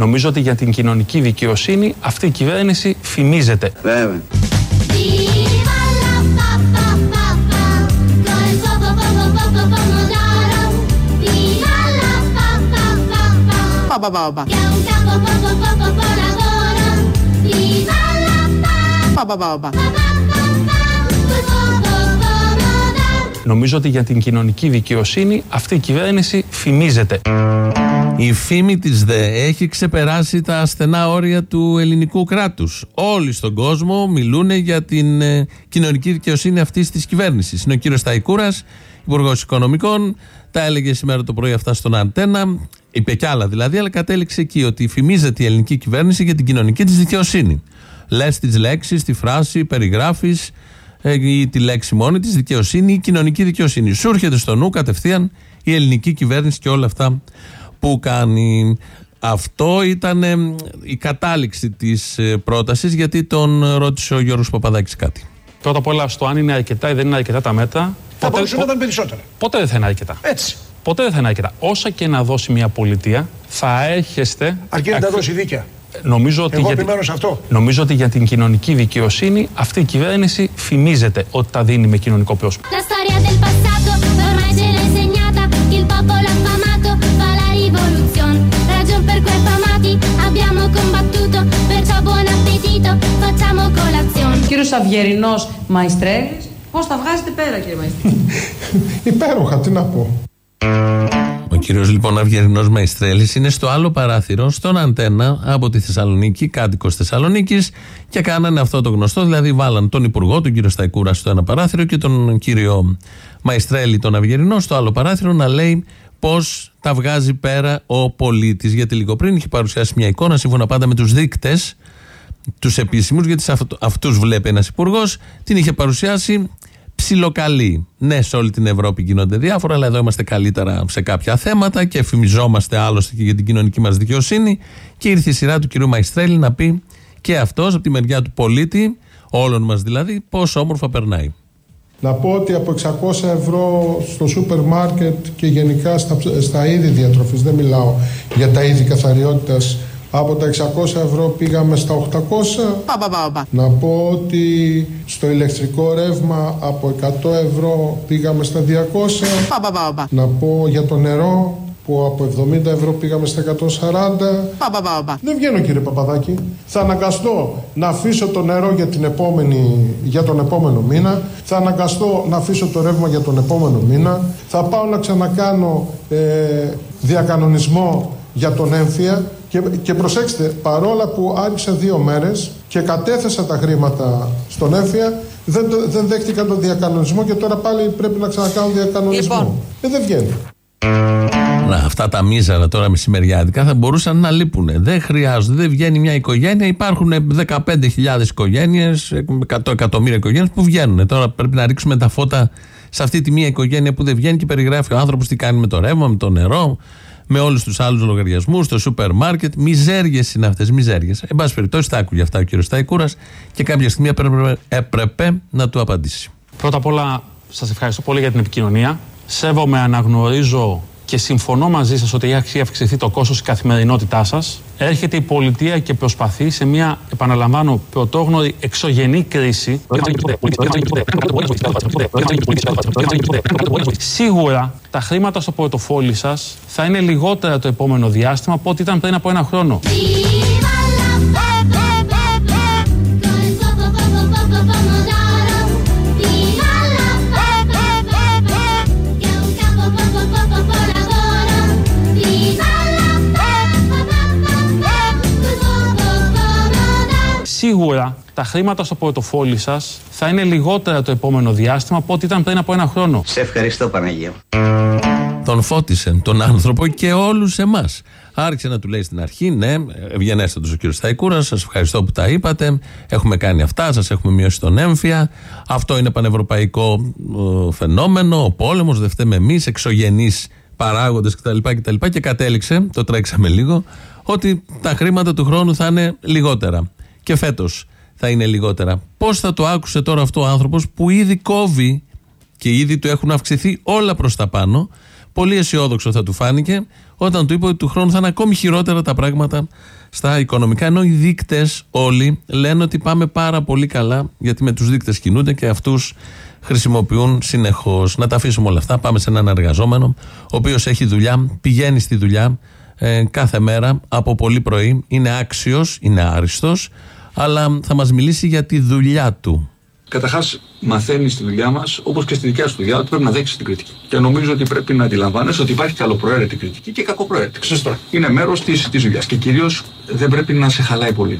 Νομίζω ότι για την κοινωνική δικαιοσύνη αυτή η κυβέρνηση φημίζεται. Βέβαια. Νομίζω ότι για την κοινωνική δικαιοσύνη αυτή η κυβέρνηση φημίζεται. Η φήμη της ΔΕ έχει ξεπεράσει τα στενά όρια του ελληνικού κράτους. Όλοι στον κόσμο μιλούν για την ε, κοινωνική δικαιοσύνη αυτής της κυβέρνησης. Είναι ο κύριος Σταϊκούρας, Υπουργός Οικονομικών, τα έλεγε σήμερα το πρωί αυτά στον Αντένα, είπε κι άλλα δηλαδή, αλλά κατέληξε εκεί ότι φημίζεται η ελληνική κυβέρνηση για την κοινωνική της δικαιοσύνη. Λες τις λέξεις, τη φράση, περιγράφεις ε, ή τη λέξη μόνη της δικαιοσύνη ή κοινωνική δικαιοσύνη. Σου έρχεται στο νου κατευθείαν η ελληνική κυβέρνηση και όλα αυτά που κάνει. Αυτό ήταν η κατάληξη της ε, πρότασης γιατί τον ρώτησε ο Γιώργος Παπαδάκης κάτι. Πρώτα απ' όλα στο αν είναι αρκετά ή δεν είναι αρκετά τα μέτρα. Θα μπορούσε να ήταν περισσότερα. Ποτέ δεν θα είναι αρκετά. Έτσι. Ποτέ δεν θα είναι αρκετά. Όσα και να δώσει μια πολιτεία, θα έρχεστε. Αρκεί να τα δώσει δίκαια. Νομίζω ότι, Εγώ για, την- επιμένω σε αυτό. νομίζω ότι για την κοινωνική δικαιοσύνη αυτή η κυβέρνηση φημίζεται ότι τα δίνει με κοινωνικό πρόσωπο. Appetito, facciamo colazione. Κύριος Αυγερινός Μαϊστρέλης, πώς τα βγάζετε πέρα κύριε Μαϊστρέλη; Υπέροχα, τι να πω. Ο κύριος λοιπόν Αυγερινός Μαϊστρέλης είναι στο άλλο παράθυρο, στον Αντένα από τη Θεσσαλονίκη, κάτοικος Θεσσαλονίκης και κάνανε αυτό το γνωστό. Δηλαδή, βάλαν τον Υπουργό, τον κύριο Σταϊκούρα, στο ένα παράθυρο και τον κύριο Μαϊστρέλη, τον Αυγερινό, στο άλλο παράθυρο να λέει πώς τα βγάζει πέρα ο πολίτης. Γιατί λίγο πριν είχε παρουσιάσει μια εικόνα, σύμφωνα πάντα με τους δείκτες, τους επίσημους, γιατί σε αυτού αυτούς βλέπει ένας υπουργός, την είχε παρουσιάσει ψιλοκαλή. Ναι, σε όλη την Ευρώπη γίνονται διάφορα, αλλά εδώ είμαστε καλύτερα σε κάποια θέματα και εφημιζόμαστε άλλωστε και για την κοινωνική μας δικαιοσύνη. Και ήρθε η σειρά του κ. Μαϊστρέλη να πει και αυτός από τη μεριά του πολίτη, όλων μας δηλαδή, πόσο όμορφα περνάει. Να πω ότι από 600 ευρώ στο σούπερ μάρκετ και γενικά στα, ψ- στα είδη διατροφής, δεν μιλάω για τα είδη καθαριότητας, από τα 600 ευρώ πήγαμε στα 800. Να πω ότι στο ηλεκτρικό ρεύμα από 100 ευρώ πήγαμε στα 200. Να πω για το νερό που από 70 ευρώ πήγαμε στα 140. Δεν βγαίνω κύριε Παπαδάκη. Θα αναγκαστώ να αφήσω το νερό για, την επόμενη, για τον επόμενο μήνα. Θα αναγκαστώ να αφήσω το ρεύμα για τον επόμενο μήνα. Θα πάω να ξανακάνω ε, διακανονισμό για τον έμφυα. Και, και προσέξτε, παρόλα που άνοιξα δύο μέρες και κατέθεσα τα χρήματα στον έμφυα, δεν, το- δεν δέχτηκαν τον διακανονισμό και τώρα πάλι πρέπει να ξανακάνω διακανονισμό. Λοιπόν. Ε, δεν βγαίνει. Να, αυτά τα μίζαρα τώρα μεσημεριάτικα θα μπορούσαν να λείπουν. Δεν χρειάζονται, δεν βγαίνει μια οικογένεια. Υπάρχουν 15.000 οικογένειες, 100 εκατομμύρια οικογένειες που βγαίνουν. Τώρα πρέπει να ρίξουμε τα φώτα σε αυτή τη μία οικογένεια που δεν βγαίνει και περιγράφει ο άνθρωπος τι κάνει με το ρεύμα, με το νερό, με όλους τους άλλους λογαριασμούς, στο σούπερ μάρκετ. Μιζέριες είναι αυτές, μιζέριες. Εν πάση περιπτώσει, τα άκουγε αυτά ο κύριος Σταϊκούρας και κάποια στιγμή έπρεπε, έπρεπε να του απαντήσει. Πρώτα απ' όλα, σας ευχαριστώ πολύ για την επικοινωνία. Σέβομαι, αναγνωρίζω και συμφωνώ μαζί σας ότι έχει αυξηθεί το κόστος της καθημερινότητάς σας. Έρχεται η πολιτεία και προσπαθεί σε μια, επαναλαμβάνω, πρωτόγνωρη εξωγενή κρίση. Σίγουρα τα χρήματα στο πορτοφόλι σας θα είναι λιγότερα το επόμενο διάστημα από ό,τι ήταν πριν από ένα χρόνο. Σίγουρα τα χρήματα στο πορτοφόλι σας θα είναι λιγότερα το επόμενο διάστημα από ό,τι ήταν πριν από ένα χρόνο. Σε ευχαριστώ Παναγία. Τον φώτισε τον άνθρωπο και όλους εμάς. Άρχισε να του λέει στην αρχή, ναι, ευγενέστατος ο κύριος Σταϊκούρα, σας ευχαριστώ που τα είπατε. Έχουμε κάνει αυτά, σας έχουμε μειώσει τον έμφυα. Αυτό είναι πανευρωπαϊκό ε, φαινόμενο. Ο πόλεμος, δεν φταίμε εμείς, εξωγενείς παράγοντες κτλ, κτλ. Και κατέληξε, το τρέξαμε λίγο, ότι τα χρήματα του χρόνου θα είναι λιγότερα. Και φέτος θα είναι λιγότερα. Πώς θα το άκουσε τώρα αυτό ο άνθρωπος που ήδη κόβει και ήδη του έχουν αυξηθεί όλα προς τα πάνω; Πολύ αισιόδοξο θα του φάνηκε όταν του είπε ότι του χρόνου θα είναι ακόμη χειρότερα τα πράγματα στα οικονομικά. Ενώ οι δείκτες όλοι λένε ότι πάμε πάρα πολύ καλά, γιατί με τους δείκτες κινούνται και αυτούς χρησιμοποιούν συνεχώς. Να τα αφήσουμε όλα αυτά. Πάμε σε έναν εργαζόμενο, ο οποίος έχει δουλειά, πηγαίνει στη δουλειά ε, κάθε μέρα από πολύ πρωί. Είναι άξιος, είναι άριστος, αλλά θα μας μιλήσει για τη δουλειά του. Καταρχάς, μαθαίνεις στη δουλειά μας, όπως και στη δικιά σου δουλειά, ότι πρέπει να δέξεις την κριτική. Και νομίζω ότι πρέπει να αντιλαμβάνεσαι ότι υπάρχει καλοπροαίρετη κριτική και κακοπροαίρετη. Σωστά. Είναι μέρος της δουλειάς και κυρίως δεν πρέπει να σε χαλάει πολύ.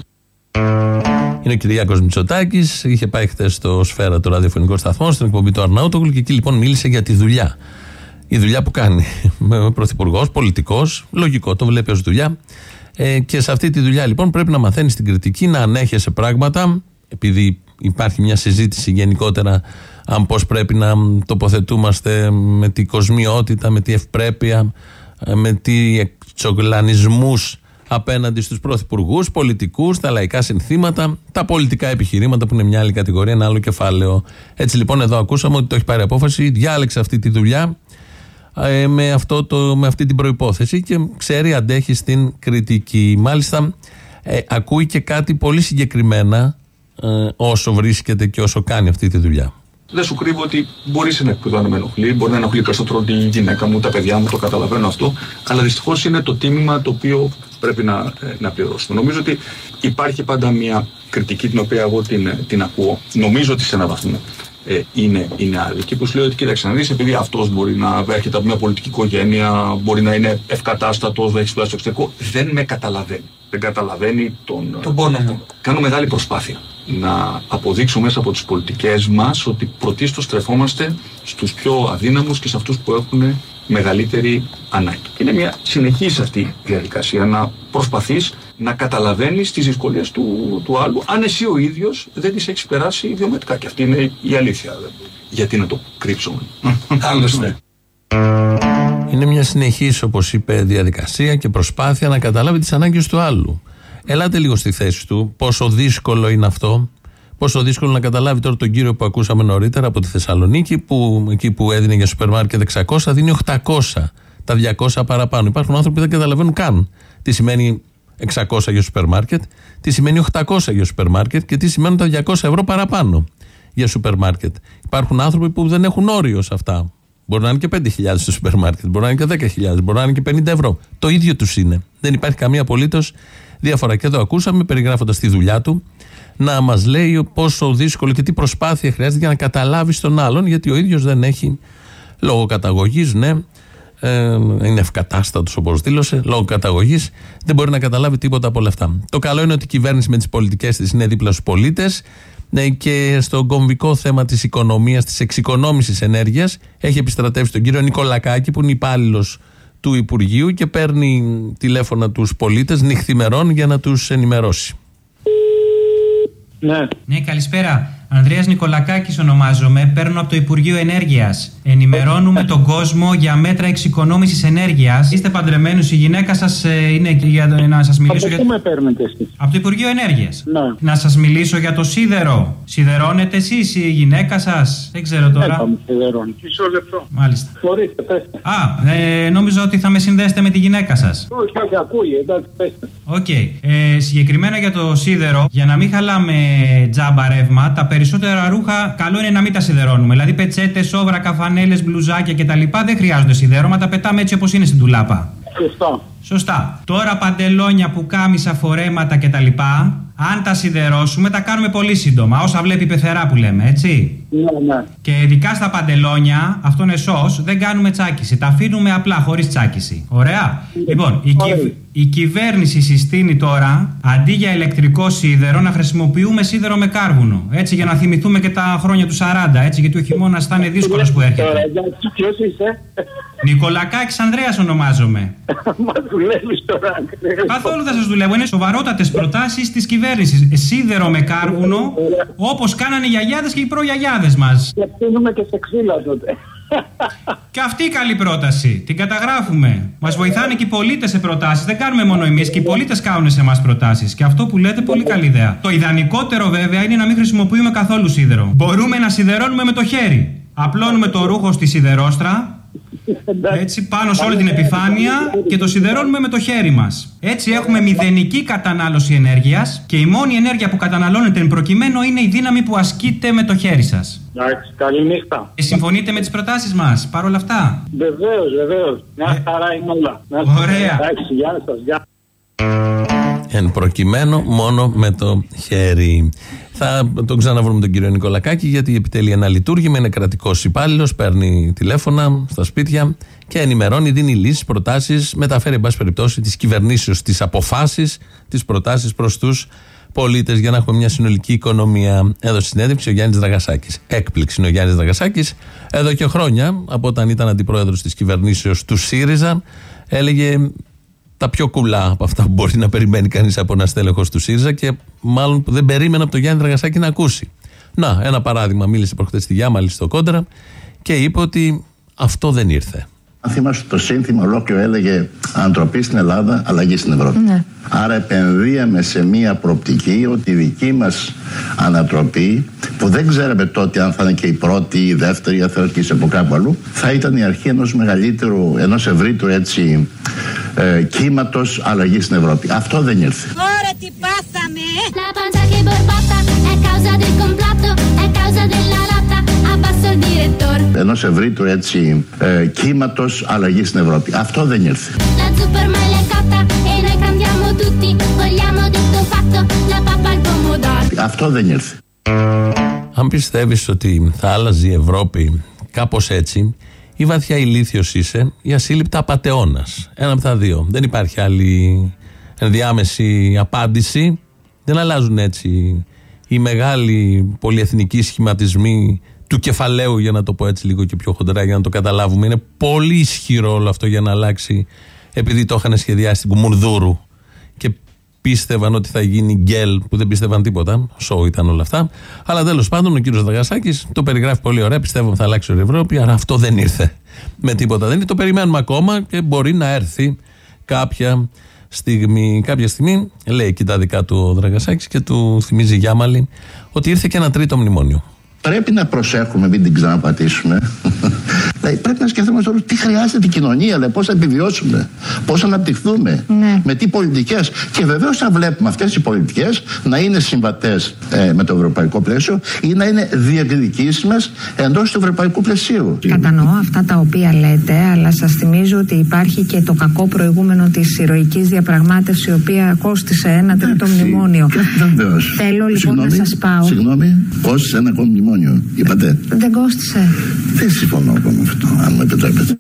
Είναι ο Κυριάκος Μητσοτάκης. Είχε πάει χθες στο Σφαίρα, το ραδιοφωνικό σταθμό, στην εκπομπή του Αρναούτογλου και εκεί λοιπόν μίλησε για τη δουλειά. Η δουλειά που κάνει. Πρωθυπουργός, πολιτικός, λογικό, το βλέπει ως δουλειά. Ε, και σε αυτή τη δουλειά λοιπόν πρέπει να μαθαίνεις την κριτική, να ανέχεσαι πράγματα, επειδή υπάρχει μια συζήτηση γενικότερα αν πώς πρέπει να τοποθετούμαστε με τη κοσμιότητα, με τη ευπρέπεια, ε, με τι εξογλανισμούς απέναντι στους πρωθυπουργούς, πολιτικούς, τα λαϊκά συνθήματα, τα πολιτικά επιχειρήματα που είναι μια άλλη κατηγορία, ένα άλλο κεφάλαιο. Έτσι λοιπόν εδώ ακούσαμε ότι το έχει πάρει απόφαση, διάλεξε αυτή τη δουλειά ε, με, αυτό το, με αυτή την προϋπόθεση και ξέρει αντέχει στην κριτική. Μάλιστα ε, ακούει και κάτι πολύ συγκεκριμένα ε, όσο βρίσκεται και όσο κάνει αυτή τη δουλειά. Δεν σου κρύβω ότι μπορείς ένα επίπεδο να με ενοχλεί, μπορεί να ενοχλεί περισσότερο τη γυναίκα μου, τα παιδιά μου, το καταλαβαίνω αυτό. Αλλά δυστυχώς είναι το τίμημα το οποίο πρέπει να, ε, να πληρώσουμε. Νομίζω ότι υπάρχει πάντα μια κριτική την οποία εγώ την, ε, την ακούω. Νομίζω ότι σε έναν βαθμό ε, είναι, είναι άλλη. Και που σου λέει ότι κοίταξε να δεις, επειδή αυτός μπορεί να έρχεται από μια πολιτική οικογένεια, μπορεί να είναι ευκατάστατος, δεν έχει σπουδάσει στο εξωτερικό, δεν με καταλαβαίνει. Δεν καταλαβαίνει τον, Τον πόνο μου. Κάνω μεγάλη προσπάθεια να αποδείξω μέσα από τις πολιτικές μας ότι πρωτίστως στρεφόμαστε στους πιο αδύναμους και σε αυτούς που έχουν μεγαλύτερη ανάγκη. Και είναι μια συνεχής αυτή η διαδικασία να προσπαθείς να καταλαβαίνεις τις δυσκολίες του, του άλλου αν εσύ ο ίδιος δεν τις έχεις περάσει ιδιωματικά. Και αυτή είναι η αλήθεια. Γιατί να το κρύψουμε. Άλλωστε. Είναι μια συνεχής, όπως είπε, διαδικασία και προσπάθεια να καταλάβει τις ανάγκες του άλλου. Ελάτε λίγο στη θέση του, πόσο δύσκολο είναι αυτό. Πόσο δύσκολο να καταλάβει τώρα τον κύριο που ακούσαμε νωρίτερα από τη Θεσσαλονίκη, που εκεί που έδινε για σούπερ μάρκετ 600, δίνει 800. Τα 200 παραπάνω. Υπάρχουν άνθρωποι που δεν καταλαβαίνουν καν τι σημαίνει 600 για σούπερ μάρκετ, τι σημαίνει 800 για σούπερ μάρκετ και τι σημαίνουν τα 200 ευρώ παραπάνω για σούπερ μάρκετ. Υπάρχουν άνθρωποι που δεν έχουν όριο σε αυτά. Μπορεί να είναι και 5.000 στο σούπερ μάρκετ, μπορεί να είναι και 10.000, μπορεί να είναι και 50 ευρώ. Το ίδιο τους είναι. Δεν υπάρχει καμία απολύτως διαφορά. Και εδώ ακούσαμε, περιγράφοντας τη δουλειά του, να μας λέει πόσο δύσκολο και τι προσπάθεια χρειάζεται για να καταλάβεις τον άλλον, γιατί ο ίδιος δεν έχει λόγω καταγωγής, ναι, ε, είναι ευκατάστατος όπως δήλωσε, λόγω καταγωγής, δεν μπορεί να καταλάβει τίποτα από όλα αυτά. Το καλό είναι ότι η κυβέρνηση με τις πολιτικές της είναι δίπλα στους πολίτες ναι, και στο κομβικό θέμα της οικονομίας, της εξοικονόμησης ενέργειας, έχει επιστρατεύσει τον κύριο Νικολακάκη, που είναι υπάλληλος του Υπουργείου και παίρνει τηλέφωνα τους πολίτες νυχθημερών για να τους ενημερώσει. Ναι, Ναι, καλησπέρα. Ανδρέας Νικολακάκης ονομάζομαι, παίρνω από το Υπουργείο Ενέργειας. Ενημερώνουμε τον κόσμο για μέτρα εξοικονόμησης ενέργειας. Είστε παντρεμένους, η γυναίκα σας ε, είναι για να σας μιλήσω από για... πού με παίρνετε εσείς; Από το Υπουργείο Ενέργειας. Ναι. Να σας μιλήσω για το σίδερο. Σιδερώνετε εσείς η γυναίκα σας; Δεν ξέρω τώρα. Έπαμε σιδερών. Μισό λεπτό. Μάλιστα. Μπορείτε, πέστε. Α, ε, νόμιζα ότι θα με συνδέσετε με τη γυναίκα σας. Όχι, όχι, ακούει, εντάξει, πέστε. Οκ. Ε, συγκεκριμένα για το σίδερο, για να μην χαλάμε τζάμπα ρεύμα, τα περισσότερα ρούχα καλό είναι να μην τα σιδερώνουμε. Δηλαδή, πετσέτες, σόβρα, φανέλες, μπλουζάκια κτλ. δεν χρειάζονται σιδέρωμα, τα πετάμε έτσι όπως είναι στην ντουλάπα. Σωστά. Σωστά. Τώρα παντελόνια, πουκάμισα, φορέματα κτλ. Αν τα σιδερώσουμε, τα κάνουμε πολύ σύντομα. Όσα βλέπει η πεθερά που λέμε, έτσι. Ναι, ναι. Και ειδικά στα παντελόνια, αυτό είναι σως, δεν κάνουμε τσάκιση. Τα αφήνουμε απλά χωρί τσάκιση. Ωραία. Λοιπόν, η, Ωραία. κυβ- η κυβέρνηση συστήνει τώρα αντί για ηλεκτρικό σίδερο να χρησιμοποιούμε σίδερο με κάρβουνο. Έτσι για να θυμηθούμε και τα χρόνια του 40, έτσι γιατί ο χειμώνα θα είναι δύσκολο που Τώρα, έρχεται. εντάξει, ποιος είσαι. Νικολακάκης Ανδρέας ονομάζομαι. Μα δουλεύεις τώρα. Καθόλου δεν σας δουλεύω. Είναι σοβαρότατες προτάσεις της κυβέρνησης. Σίδερο με κάρβουνο, όπως κάνανε οι γιαγιάδες και οι προγιαγιάδες μας. Και πίνουμε και σε ξύλα τότε. Και αυτή η καλή πρόταση. Την καταγράφουμε. Μας βοηθάνε και οι πολίτες σε προτάσεις. Δεν κάνουμε μόνο εμείς. Και οι πολίτες κάνουν σε εμά προτάσεις. Και αυτό που λέτε, πολύ καλή ιδέα. Το ιδανικότερο βέβαια είναι να μην χρησιμοποιούμε καθόλου σίδερο. Μπορούμε να σιδερώνουμε με το χέρι. Απλώνουμε το ρούχο στη σιδερόστρα Έτσι πάνω σε όλη την επιφάνεια και το σιδερώνουμε με το χέρι μας. Έτσι έχουμε μηδενική κατανάλωση ενέργειας και η μόνη ενέργεια που καταναλώνεται εν προκειμένου είναι η δύναμη που ασκείται με το χέρι σας. Εντάξει, καληνύχτα. Και συμφωνείτε με τις προτάσεις μας παρόλα αυτά; Βεβαίως, βεβαίως. Μια χαρά είναι όλα. Να είστε Ε. Ωραία. καλά. Εντάξει, γεια σας. Γεια. Εν προκειμένου μόνο με το χέρι. Θα τον ξαναβρούμε τον κύριο Νικολακάκη γιατί επιτελεί ένα λειτουργήμα, είναι κρατικός υπάλληλος, παίρνει τηλέφωνα στα σπίτια και ενημερώνει, δίνει λύσεις, προτάσεις, μεταφέρει, εν πάση περιπτώσει, τις κυβερνήσεω, τις αποφάσεις, τις προτάσεις προς τους πολίτες για να έχουμε μια συνολική οικονομία. Έδωσε συνέντευξη ο Γιάννης Δραγασάκης. Έκπληξη είναι ο Γιάννης Δραγασάκης. Εδώ και χρόνια, από όταν ήταν αντιπρόεδρος της κυβερνήσεως του ΣΥΡΙΖΑ, έλεγε τα πιο κουλά από αυτά που μπορεί να περιμένει κανείς από ένα στέλεχος του ΣΥΡΙΖΑ και μάλλον που δεν περίμενα από τον Γιάννη Δραγασάκη να ακούσει. Να, ένα παράδειγμα. Μίλησε προχθέ στη Γιάμαλη στο Κόντρα και είπε ότι αυτό δεν ήρθε. Αν θυμάστε το σύνθημα ολόκληρο έλεγε Ανθρωπή στην Ελλάδα, αλλαγή στην Ευρώπη. Άρα επενδύαμε σε μία προοπτική ότι η δική μας ανατροπή που δεν ξέραμε τότε αν θα είναι και η πρώτη, η δεύτερη, αν θα έρθει από κάπου αλλού θα ήταν η αρχή ενός μεγαλύτερου, ενός ευρύτερου έτσι ε, κύματος αλλαγής στην Ευρώπη. Αυτό δεν ήρθε. Ora ti passami! La pancia che borbata è causa del complotto, è causa della lotta, abbasso il direttore. Ενός ευρύτερου έτσι ε, κύματος αλλαγής στην Ευρώπη. Αυτό δεν ήρθε. La zuppa ormai è cotta e noi cantiamo tutti, vogliamo detto fatto, la pappa al pomodoro. Αυτό δεν ήρθε. Αν πιστεύεις ότι θα άλλαζε η Ευρώπη κάπως έτσι, ή βαθιά ηλίθιος είσαι, ή ασύλληπτα απαταιώνα. Ένα από τα δύο. Δεν υπάρχει άλλη ενδιάμεση απάντηση. Δεν αλλάζουν έτσι οι μεγάλοι πολυεθνικοί σχηματισμοί του κεφαλαίου, για να το πω έτσι λίγο και πιο χοντρά, για να το καταλάβουμε. Είναι πολύ ισχυρό όλο αυτό για να αλλάξει, επειδή το είχαν σχεδιάσει στην Κουμουνδούρου και πίστευαν ότι θα γίνει γκέλ, που δεν πίστευαν τίποτα. Σοου ήταν όλα αυτά. Αλλά τέλος πάντων ο κύριος Δαγασάκης το περιγράφει πολύ ωραία. Πιστεύω θα αλλάξει η Ευρώπη, αλλά αυτό δεν ήρθε με τίποτα. Δεν είναι. Το περιμένουμε ακόμα και μπορεί να έρθει κάποια στιγμή. Κάποια στιγμή λέει εκεί τα δικά του ο Δραγασάκης και του θυμίζει Γιάμαλη ότι ήρθε και ένα τρίτο μνημόνιο. Πρέπει να προσέχουμε, μην την ξαναπατήσουμε. δηλαδή, πρέπει να σκεφτούμε τώρα τι χρειάζεται την κοινωνία, δηλαδή, πώς θα επιβιώσουμε, πώς θα αναπτυχθούμε, με τι πολιτικές. Και βεβαίως θα βλέπουμε αυτές οι πολιτικές να είναι συμβατές με το ευρωπαϊκό πλαίσιο ή να είναι διεκδικήσιμες εντός του ευρωπαϊκού πλαισίου. Κατανοώ αυτά τα οποία λέτε, αλλά σας θυμίζω ότι υπάρχει και το κακό προηγούμενο της ηρωικής διαπραγμάτευσης, η οποία κόστησε ένα τρίτο μνημόνιο. Βεβαίως. Θέλω λοιπόν Συγγνώμη, να σας πάω. Συγγνώμη, κόστησε ένα ακόμη μνημόνιο, είπατε. Δεν κόστησε. Δεν συμφωνώ εγώ με αυτό, αν μου επιτρέπετε.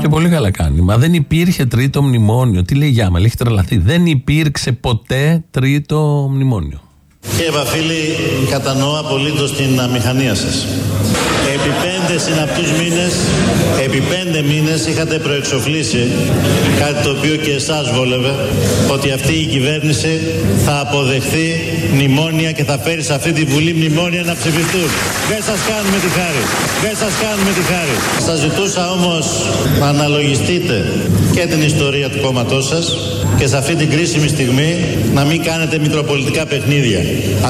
Και πολύ καλά κάνει. Μα δεν υπήρχε τρίτο μνημόνιο. Τι λέει η Γιάμαλη, έχει τρελαθεί. Δεν υπήρξε ποτέ τρίτο μνημόνιο. Κύριε Βαφίλη, κατανοώ απολύτως την αμηχανία σας. Επί πέντε συναπτούς μήνες, επί πέντε μήνες είχατε προεξοφλήσει κάτι το οποίο και εσάς βόλευε, ότι αυτή η κυβέρνηση θα αποδεχθεί μνημόνια και θα φέρεις σε αυτή τη Βουλή μνημόνια να ψηφιστούν. Δεν σας κάνουμε τη χάρη. Δεν σας κάνουμε τη χάρη. Σας ζητούσα όμως να αναλογιστείτε και την ιστορία του κόμματός σας και σε αυτή την κρίσιμη στιγμή να μην κάνετε μητροπολιτικά παιχνίδια.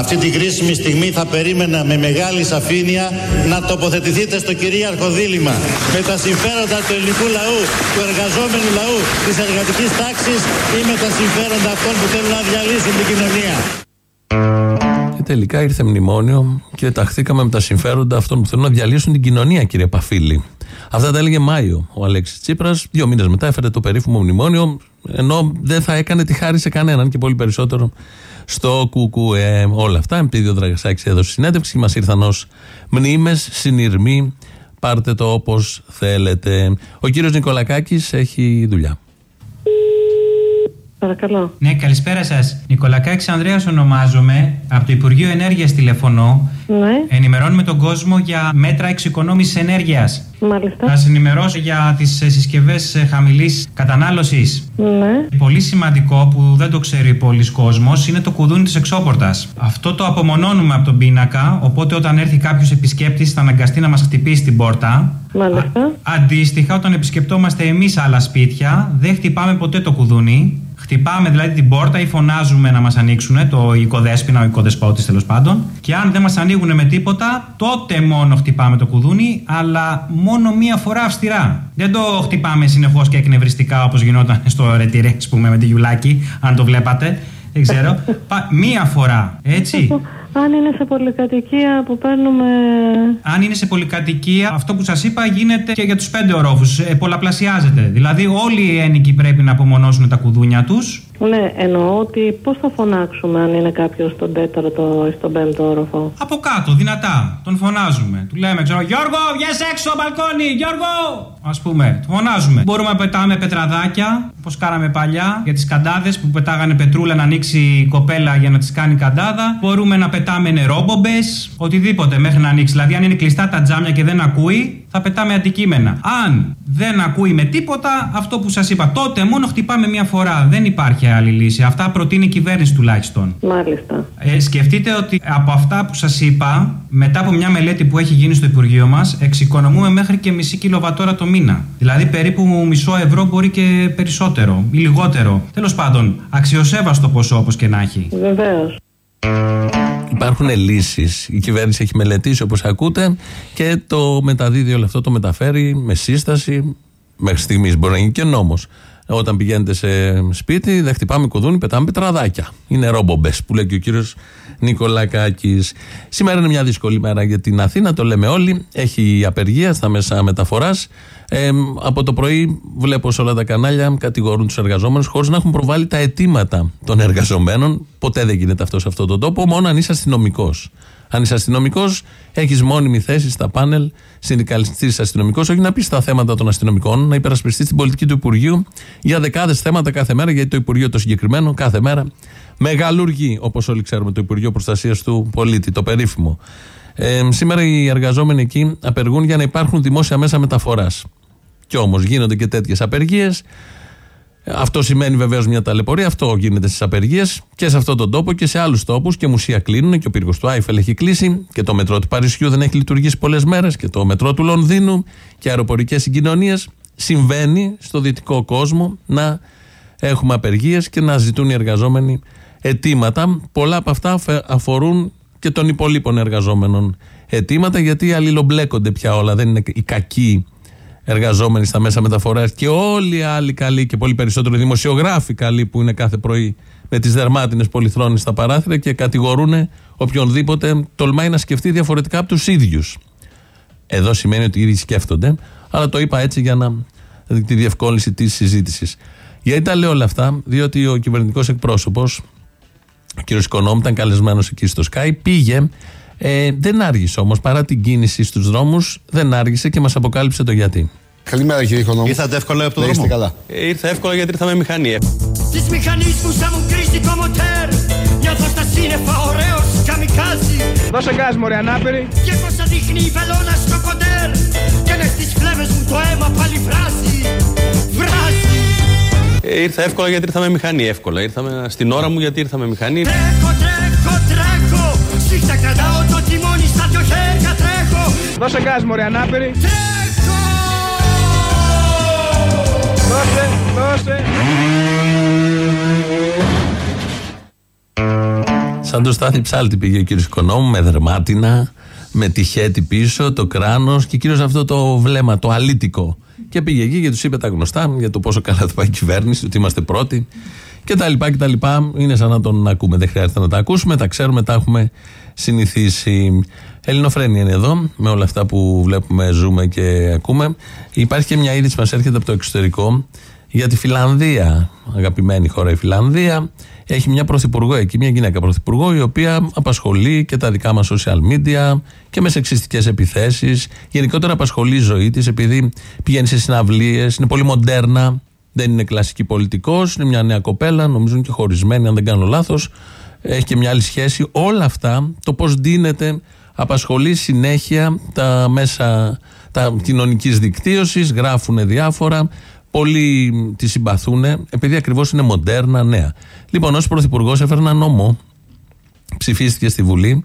Αυτή την κρίσιμη στιγμή θα περίμενα με μεγάλη σαφήνεια να τοποθετηθείτε στο κυρίαρχο δίλημα με τα συμφέροντα του ελληνικού λαού, του εργαζόμενου λαού, της εργατικής τάξης ή με τα συμφέροντα αυτών που θέλουν να διαλύσουν την κοινωνία. Και τελικά ήρθε μνημόνιο και ταχθήκαμε με τα συμφέροντα αυτών που θέλουν να διαλύσουν την κοινωνία, κύριε Παφίλη. Αυτά τα έλεγε Μάιο ο Αλέξης Τσίπρας. Δύο μήνες μετά έφερε το περίφημο μνημόνιο, ενώ δεν θα έκανε τη χάρη σε κανέναν και πολύ περισσότερο στο ΚΚΕ. Όλα αυτά, επειδή ο Δραγασάκη έδωσε συνέντευξη, μας ήρθαν ως μνήμες, συνειρμοί. Πάρτε το όπως θέλετε. Ο κύριος Νικολακάκης έχει δουλειά. Παρακαλώ. Ναι, καλησπέρα σας. Νικολακάκη Ανδρέα ονομάζομαι. Από το Υπουργείο Ενέργειας τηλεφωνώ. Ναι, Ενημερώνουμε τον κόσμο για μέτρα εξοικονόμησης ενέργειας. μάλιστα. Να σας ενημερώσω για τις συσκευές χαμηλής κατανάλωσης. Ναι, Πολύ σημαντικό που δεν το ξέρει πολλοί κόσμος είναι το κουδούνι της εξώπορτας. Αυτό το απομονώνουμε από τον πίνακα, οπότε όταν έρθει κάποιος επισκέπτης θα αναγκαστεί να μας χτυπήσει την πόρτα. μάλιστα. Αντίστοιχα, όταν επισκεπτόμαστε εμείς άλλα σπίτια, δεν χτυπάμε ποτέ το κουδούνι. Χτυπάμε δηλαδή την πόρτα ή φωνάζουμε να μας ανοίξουν, το οικοδέσπινα, ο οικοδεσπότης τέλος πάντων. Και αν δεν μας ανοίγουν με τίποτα, τότε μόνο χτυπάμε το κουδούνι, αλλά μόνο μία φορά αυστηρά. Δεν το χτυπάμε συνεχώς και εκνευριστικά όπως γινόταν στο ρετυρέ, ας πούμε, με τη Γιουλάκη, αν το βλέπατε. Δεν ξέρω. Πα- μία φορά, έτσι. Αν είναι σε πολυκατοικία που παίρνουμε. Αν είναι σε πολυκατοικία, αυτό που σας είπα γίνεται και για τους πέντε ορόφους. Ε, πολλαπλασιάζεται. Δηλαδή, όλοι οι ένοικοι πρέπει να απομονώσουν τα κουδούνια τους. Ναι, εννοώ ότι πώς θα φωνάξουμε αν είναι κάποιος στον τέταρτο ή στον πέμπτο όροφο; Από κάτω, δυνατά. Τον φωνάζουμε. Του λέμε, ξέρω, Γιώργο, βγες έξω, μπαλκόνι, Γιώργο! Α πούμε, του φωνάζουμε. Μπορούμε να πετάμε πετραδάκια, όπως κάναμε παλιά, για τις καντάδες που πετάγανε πετρούλα να ανοίξει η κοπέλα για να τις κάνει καντάδα. Μπορούμε να πετάμε νερόμπομπε, οτιδήποτε μέχρι να ανοίξει. Δηλαδή, αν είναι κλειστά τα τζάμια και δεν ακούει, θα πετάμε αντικείμενα. Αν δεν ακούει με τίποτα, αυτό που σας είπα, τότε μόνο χτυπάμε μία φορά. Δεν υπάρχει άλλη λύση. Αυτά προτείνει η κυβέρνηση τουλάχιστον. Μάλιστα. Ε, σκεφτείτε ότι από αυτά που σας είπα, μετά από μια μελέτη που έχει γίνει στο Υπουργείο μας, εξοικονομούμε μέχρι και μισή κιλοβατόρα το μήνα. Δηλαδή περίπου μισό ευρώ μπορεί και περισσότερο ή λιγότερο. Τέλος πάντων, αξιοσέβαστο ποσό όπως και να έχει. Βεβαίως. Υπάρχουν λύσεις. Η κυβέρνηση έχει μελετήσει όπως ακούτε και το μεταδίδει όλο αυτό, το μεταφέρει με σύσταση. Μέχρι στιγμής μπορεί να γίνει και νόμος. Όταν πηγαίνετε σε σπίτι, δεν χτυπάμε κουδούνι, πετάμε πετραδάκια. Είναι ρόμπομπες που λέει και ο κύριος Νικολακάκης. Σήμερα είναι μια δύσκολη μέρα για την Αθήνα, το λέμε όλοι. Έχει απεργία στα μέσα μεταφοράς. Ε, από το πρωί βλέπω σε όλα τα κανάλια κατηγορούν τους εργαζόμενους χωρίς να έχουν προβάλει τα αιτήματα των εργαζομένων. Ποτέ δεν γίνεται αυτό σε αυτόν τον τόπο, μόνο αν είσαι αστυνομικός. Αν είσαι αστυνομικός, έχεις μόνιμη θέση στα πάνελ, συνδικαλιστής αστυνομικός, όχι να πεις στα θέματα των αστυνομικών, να υπερασπιστείς την πολιτική του Υπουργείου για δεκάδες θέματα κάθε μέρα, γιατί το Υπουργείο το συγκεκριμένο κάθε μέρα μεγαλουργεί, όπως όλοι ξέρουμε, το Υπουργείο Προστασίας του Πολίτη, το περίφημο. Ε, σήμερα οι εργαζόμενοι εκεί απεργούν για να υπάρχουν δημόσια μέσα μεταφοράς. Κι όμως γίνονται και τέτοιες απεργίες. Αυτό σημαίνει βεβαίως μια ταλαιπωρία. Αυτό γίνεται στις απεργίες και σε αυτόν τον τόπο και σε άλλους τόπους. Και μουσεία κλείνουν και ο πύργος του Άιφελ έχει κλείσει και το μετρό του Παρισιού δεν έχει λειτουργήσει πολλές μέρες και το μετρό του Λονδίνου και αεροπορικές συγκοινωνίες. Συμβαίνει στο δυτικό κόσμο να έχουμε απεργίες και να ζητούν οι εργαζόμενοι αιτήματα. Πολλά από αυτά αφε- αφορούν και των υπολείπων εργαζόμενων αιτήματα γιατί αλληλομπλέκονται πια όλα. Δεν είναι οι κακοί εργαζόμενοι στα μέσα μεταφοράς και όλοι οι άλλοι καλοί και πολύ περισσότερο οι δημοσιογράφοι καλοί που είναι κάθε πρωί με τις δερμάτινες πολυθρόνες στα παράθυρα και κατηγορούν οποιονδήποτε τολμάει να σκεφτεί διαφορετικά από τους ίδιους. Εδώ σημαίνει ότι οι ίδιοι σκέφτονται, αλλά το είπα έτσι για να τη διευκόλυνση της συζήτησης. Γιατί τα λέω όλα αυτά, διότι ο κυβερνητικός εκπρόσωπος, ο κ. Οικονόμου, ήταν καλεσμένος εκεί στο Sky, πήγε. Ε, δεν άργησε όμως, παρά την κίνηση στους δρόμους, δεν άργησε και μας αποκάλυψε το γιατί. Καλημέρα κύριε Οικονόμου. Ήρθατε εύκολα από το Να δρόμο; είστε καλά. Ε, ήρθα εύκολα γιατί ήρθα με μηχανή. Τις μηχανισμούς θα μου κρίσει το μοτέρ Νιώθω στα σύννεφα ωραίος καμικάζι Δώσε γκάζ μωρέ ανάπηρη. Και πως θα δείχνει η βελόνα στο κοντέρ Και μες στις φλέβες μου το αίμα πάλι βράζει Βράζει Ε, ήρθα εύκολα γιατί ήρθα με μηχανή. Εύκολα. Ήρθα με- στην ώρα μου γιατί ήρθα με μηχανή. Τρέχω, τρέχω, τρέχω Σφίχτα κρατάω το τιμόνι στα δυο χέρια τρέχω Δώσε γκάζ μωρέ ανάπηρη. Τρέχω Δώσε, δώσε. Σαν το Στάθη Ψάλτη πήγε ο κύριος Οικονόμου με δερμάτινα, με τη χέτη πίσω, το κράνος και κυρίως αυτό το βλέμμα, το αλήτικο. Και πήγε εκεί και τους είπε τα γνωστά για το πόσο καλά θα πάει η κυβέρνηση, ότι είμαστε πρώτοι και τα λοιπά και τα λοιπά. Είναι σαν να τον ακούμε. Δεν χρειάζεται να τα ακούσουμε, τα ξέρουμε, τα έχουμε συνηθίσει. Ελληνοφρένια είναι εδώ, με όλα αυτά που βλέπουμε, ζούμε και ακούμε. Υπάρχει και μια είδηση που μας έρχεται από το εξωτερικό για τη Φιλανδία. Αγαπημένη χώρα η Φιλανδία. Έχει μια πρωθυπουργό εκεί, μια γυναίκα πρωθυπουργό, η οποία απασχολεί και τα δικά μας social media και με σεξιστικές επιθέσεις. Γενικότερα απασχολεί η ζωή της, επειδή πηγαίνει σε συναυλίες, είναι πολύ μοντέρνα, δεν είναι κλασική πολιτικός, είναι μια νέα κοπέλα, νομίζω είναι και χωρισμένη, αν δεν κάνω λάθος. Έχει και μια άλλη σχέση. Όλα αυτά, το πώς δίνεται, απασχολεί συνέχεια τα μέσα τα κοινωνικής δικτύωσης, γράφουν διάφορα. Πολλοί τη συμπαθούν, επειδή ακριβώς είναι μοντέρνα, νέα. Λοιπόν, ως πρωθυπουργός έφερε ένα νόμο, ψηφίστηκε στη Βουλή,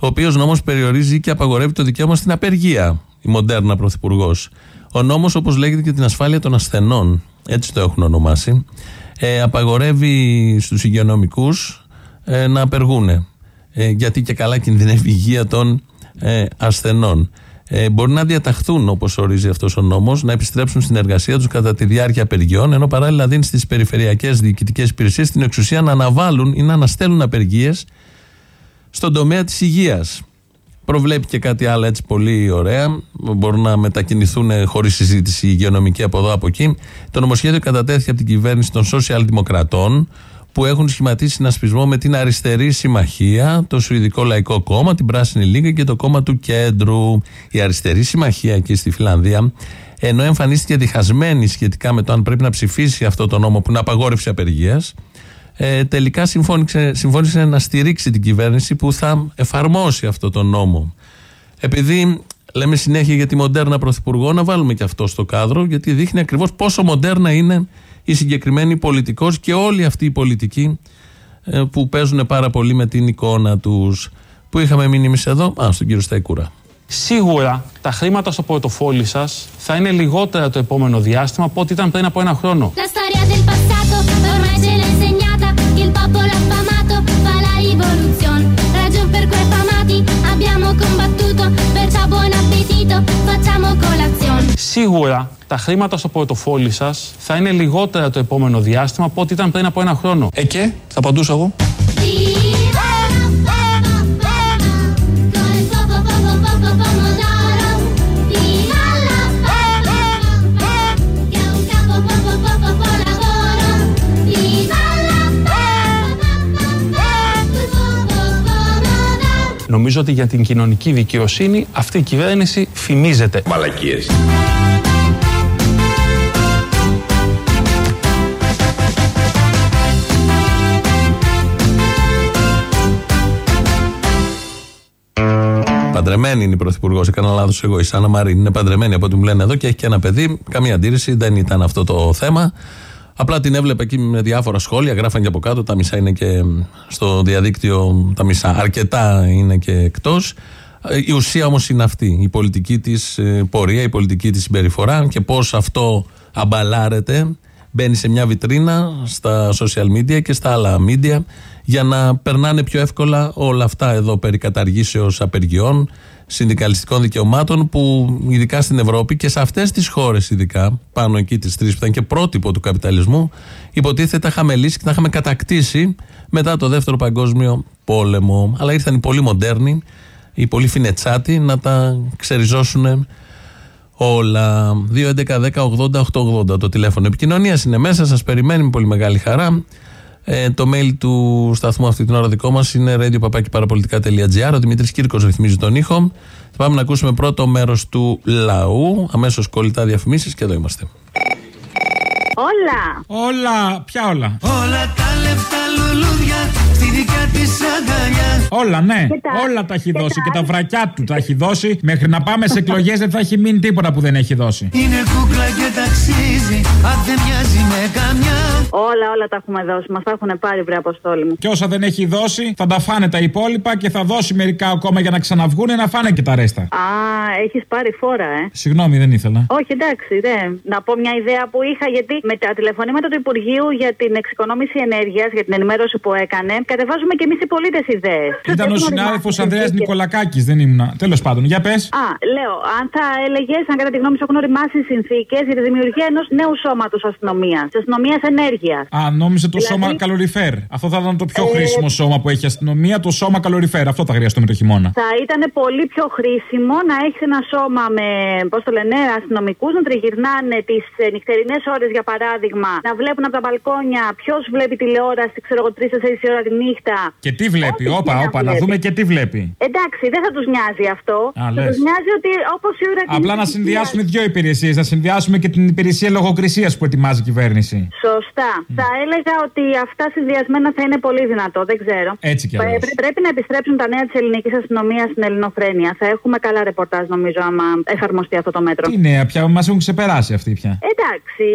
ο οποίος νόμος περιορίζει και απαγορεύει το δικαίωμα στην απεργία. Η μοντέρνα πρωθυπουργός. Ο νόμος, όπως λέγεται, και την ασφάλεια των ασθενών. Έτσι το έχουν ονομάσει. ε, απαγορεύει στους υγειονομικούς ε, να απεργούν. Ε, γιατί και καλά κινδυνεύει η υγεία των ε, ασθενών. Ε, μπορεί να διαταχθούν, όπως ορίζει αυτός ο νόμος, να επιστρέψουν στην εργασία τους κατά τη διάρκεια απεργιών, ενώ παράλληλα δίνει στις περιφερειακές διοικητικές υπηρεσίες την εξουσία να αναβάλουν ή να αναστέλουν απεργίες στον τομέα της υγείας. Προβλέπει και κάτι άλλο έτσι πολύ ωραία. Μπορούν να μετακινηθούν χωρίς συζήτηση οι υγειονομικοί από εδώ από εκεί. Το νομοσχέδιο κατατέθηκε από την κυβέρνηση των Σοσιαλδημοκρατών, που έχουν σχηματίσει συνασπισμό με την Αριστερή Συμμαχία, το Σουηδικό Λαϊκό Κόμμα, την Πράσινη Λίγα και το Κόμμα του Κέντρου. Η Αριστερή Συμμαχία εκεί στη Φιλανδία, ενώ εμφανίστηκε διχασμένη σχετικά με το αν πρέπει να ψηφίσει αυτό το νόμο που είναι απαγόρευση απεργίας, ε, τελικά συμφώνησε, συμφώνησε να στηρίξει την κυβέρνηση που θα εφαρμόσει αυτό το νόμο. Επειδή λέμε συνέχεια για τη μοντέρνα πρωθυπουργό, να βάλουμε και αυτό στο κάδρο, γιατί δείχνει ακριβώς πόσο μοντέρνα είναι η συγκεκριμένη πολιτικός και όλοι αυτοί οι πολιτικοί ε, που παίζουν πάρα πολύ με την εικόνα τους. Που είχαμε μείνει εμείς εδώ, α, στον κύριο Σταϊκούρα. Σίγουρα τα χρήματα στο πορτοφόλι σας θα είναι λιγότερα το επόμενο διάστημα από ό,τι ήταν πριν από ένα χρόνο. Σίγουρα τα χρήματα στο πορτοφόλι σας θα είναι λιγότερα το επόμενο διάστημα από ό,τι ήταν πριν από ένα χρόνο. Ε και, θα απαντούσα εγώ. Con il popo popo popo pomodoro, viva la che è un capo popo popo popo lavoro, viva la Νομίζω ότι για την κοινωνική δικαιοσύνη αυτή η κυβέρνηση φημίζεται. Μαλακίες. Παντρεμένη είναι η πρωθυπουργός. Έκανα λάθος εγώ. Η Σάνα Μαρίν είναι παντρεμένη από ό,τι μου λένε εδώ και έχει και ένα παιδί. Καμία αντίρρηση, δεν ήταν αυτό το θέμα. Απλά την έβλεπε εκεί με διάφορα σχόλια, γράφαν και από κάτω. Τα μισά είναι και στο διαδίκτυο, τα μισά. Αρκετά είναι και εκτός. Η ουσία όμως είναι αυτή. Η πολιτική της πορεία, η πολιτική της συμπεριφορά και πώς αυτό αμπαλάρεται. Μπαίνει σε μια βιτρίνα στα social media και στα άλλα media για να περνάνε πιο εύκολα όλα αυτά εδώ περί καταργήσεως απεργιών, συνδικαλιστικών δικαιωμάτων που ειδικά στην Ευρώπη και σε αυτές τις χώρες ειδικά, πάνω εκεί τις τρεις που ήταν και πρότυπο του καπιταλισμού, υποτίθεται τα είχαμε λύσει και τα είχαμε κατακτήσει μετά το δεύτερο παγκόσμιο πόλεμο. Αλλά ήρθαν οι πολύ μοντέρνοι, οι πολύ φινετσάτοι να τα ξεριζώσουν όλα. 2.11.10.80.880 το τηλέφωνο επικοινωνίας είναι μέσα, σας περιμένει με πολύ μεγάλη χαρά. Ε, το mail του σταθμού αυτή την ώρα δικό μας είναι radio.parapolitica.gr. Ο Δημήτρης Κύρκος ρυθμίζει τον ήχο. Θα πάμε να ακούσουμε πρώτο μέρος του λαού. Αμέσως κολλητά διαφημίσεις και εδώ είμαστε. Όλα. Όλα, ποια όλα; Όλα τα λεφτά λουλούδια στη δικιά της αγκαλιά. Όλα, ναι. Και τα- Όλα τα έχει και δώσει. τα Και τα άλλα. βρακιά του τα έχει δώσει. Μέχρι να πάμε σε εκλογές δεν θα έχει μείνει τίποτα που δεν έχει δώσει. Είναι κούκλα και ταξίζει, αν δεν μοιάζει με καμιά. Όλα, όλα τα έχουμε δώσει. Μας τα έχουν πάρει, βρε Αποστόλη μου. Και όσα δεν έχει δώσει θα τα φάνε τα υπόλοιπα και θα δώσει μερικά ακόμα για να ξαναβγούνε να φάνε και τα ρέστα. Α, έχεις πάρει φόρα, ε. Συγγνώμη, δεν ήθελα. Όχι, εντάξει, δε. Να πω μια ιδέα που είχα, γιατί με τα τηλεφωνήματα του Υπουργείου για την εξοικονόμηση ενέργειας, για την ενημέρωση που έκανε, κατεβάζουμε και εμείς οι πολίτες ιδέες. Ήταν ο συνάδελφος Ανδρέας Νικολακάκης, δεν ήμουνα. Τέλος πάντων, για πες. Α, λέω, αν θα έλεγες, αν κατά τη γνώμη σου έχουν οριμάσει οι συνθήκες για τη δημιουργία ενός νέου σώματος αστυνομίας, τη αστυνομίας ενέργειας. Α, νόμιζε το Δηλαδή- σώμα καλοριφέρ. Αυτό θα ήταν το πιο Ε, χρήσιμο σώμα που έχει η αστυνομία, το σώμα καλοριφέρ. Αυτό θα χρειαστούμε το χειμώνα. Θα ήταν πολύ πιο χρήσιμο να έχεις ένα σώμα με, πώς το λένε, αστυνομικούς να τριγυρνάνε τις νυχτερινές ώρες, για παράδειγμα, να βλέπουν από τα μπαλκόνια ποιος βλέπει τηλεόραση, ξέρω εγώ, 3-4 ώρα τη νύχτα. Και τι βλέπει, Ό,τι όπα, και να όπα, να βλέπει. δούμε και τι βλέπει. Εντάξει, δεν θα τους νοιάζει αυτό. Α, θα λες. τους νοιάζει ότι όπως η ώρα της Απλά να νύχτα συνδυάσουμε δύο υπηρεσίες. Να συνδυάσουμε και την υπηρεσία λογοκρισίας που ετοιμάζει η κυβέρνηση. Σωστά. Θα έλεγα ότι αυτά συνδυασμένα θα είναι πολύ δυνατό, δεν ξέρω. Έτσι κι Πρέ- αλλιώς. πρέ- πρέπει να επιστρέψουν τα νέα της ελληνικής αστυνομίας στην ελληνοφρένεια. Θα έχουμε καλά ρεπορτάζ, νομίζω, άμα εφαρμοστεί αυτό το μέτρο. Τι νέα, πια μας έχουν ξεπεράσει αυτοί πια. Εντάξει,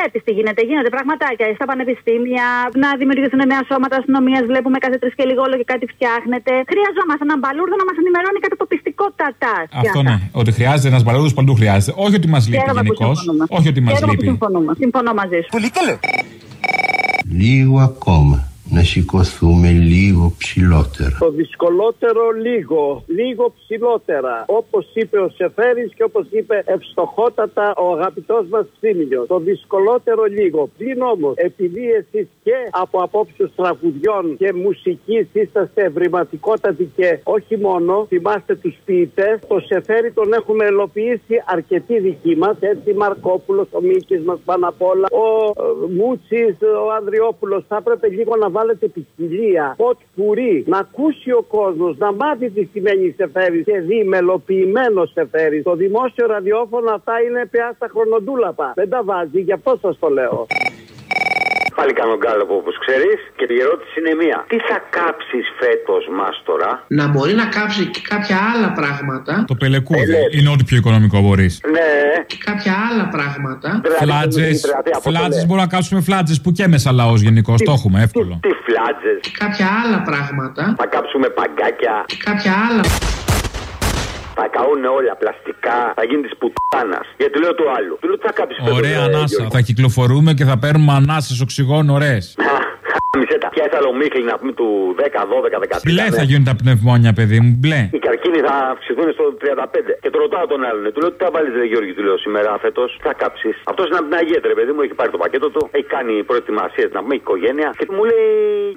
βλέπει τι γίνεται. Γίνονται πραγματάκια στα πανεπιστήμια, να δημιουργηθούν νέα σώματα αστυνομίας. Βλέπουμε κάθε τρεις και λίγο όλο και κάτι φτιάχνεται. Χρειαζόμαστε έναν μπαλούρδο να μας ενημερώνει κατά το πιστικότατά. Αυτό ναι. Ότι χρειάζεται ένας μπαλούδο παντού χρειάζεται. Όχι ότι μας λείπει Χαίρομαι που γενικώς. συμφωνούμε. Όχι ότι μας Χαίρομαι που λείπει. συμφωνούμε. Συμφωνώ μαζί σου. Πολύ καλό. λίγο ακόμα να σηκωθούμε λίγο ψηλότερα. Το δυσκολότερο λίγο, λίγο ψηλότερα. Όπως είπε ο Σεφέρης και όπως είπε ευστοχότατα ο αγαπητός μας Θήμιο. Το δυσκολότερο λίγο. Πλην όμως, επειδή εσείς και από απόψεως τραγουδιών και μουσικής είσαστε ευρηματικότατοι και όχι μόνο, θυμάστε τους ποιητές, το Σεφέρη τον έχουμε ελοποιήσει αρκετοί δικοί μας. Έτσι, Μαρκόπουλος, ο Μίκης μας πάνω απ' όλα, ο Μούτσι, ο Ανδριόπουλος. Θα έπρεπε λίγο να βάλετε ποικιλία, ποτ πουρί, να ακούσει ο κόσμος, να μάθει τις σημαίνεις Σεφέρη και δει μελοποιημένος Σεφέρη. Το δημόσιο ραδιόφωνο αυτά είναι πια στα χρονοτούλαπα. Δεν τα βάζει, γι' αυτό σας το λέω. Πάλι κάνω γκάλωπο όπως ξέρεις. Και η ερώτηση είναι μία. Τι θα κάψεις φέτος μάστορα. Να μπορεί να κάψει και κάποια άλλα πράγματα. Το πελεκούδι είναι ό,τι πιο οικονομικό μπορείς. Ναι. Και κάποια άλλα πράγματα. Φλάτζες. Φλάτζες μπορούμε να κάψουμε φλάτζες που και μέσα λαός γενικώ. Το έχουμε εύκολο. Τι φλάτζες; Και κάποια άλλα πράγματα. Θα κάψουμε παγκάκια. Και κάποια άλλα. Θα καούν όλα πλαστικά. Θα γίνει της πουτάνας. Γιατί λέω το άλλο. Του λέω τι θα κάψει φέτος, Ωραία ε, ανάσα. Γιώργο. Θα κυκλοφορούμε και θα παίρνουμε ανάσες οξυγόνο ωραίες. Μισέ τα πια Θεσσαλονίκη να πούμε του 10, 12, 13. Μπλε θα ναι. γίνουν τα πνευμόνια, παιδί μου. Μπλε. Οι καρκίνοι θα αυξηθούν στο 35. Και το ρωτάω τον άλλον. Του λέω τι θα βάλεις, Ρε Γιώργη, του λέω σήμερα φέτος. Τι θα κάψεις. Αυτός είναι από την Αγία, ρε παιδί μου, έχει πάρει το πακέτο του. Έχει κάνει προετοιμασίες να πούμε οικογένεια. Και μου λέει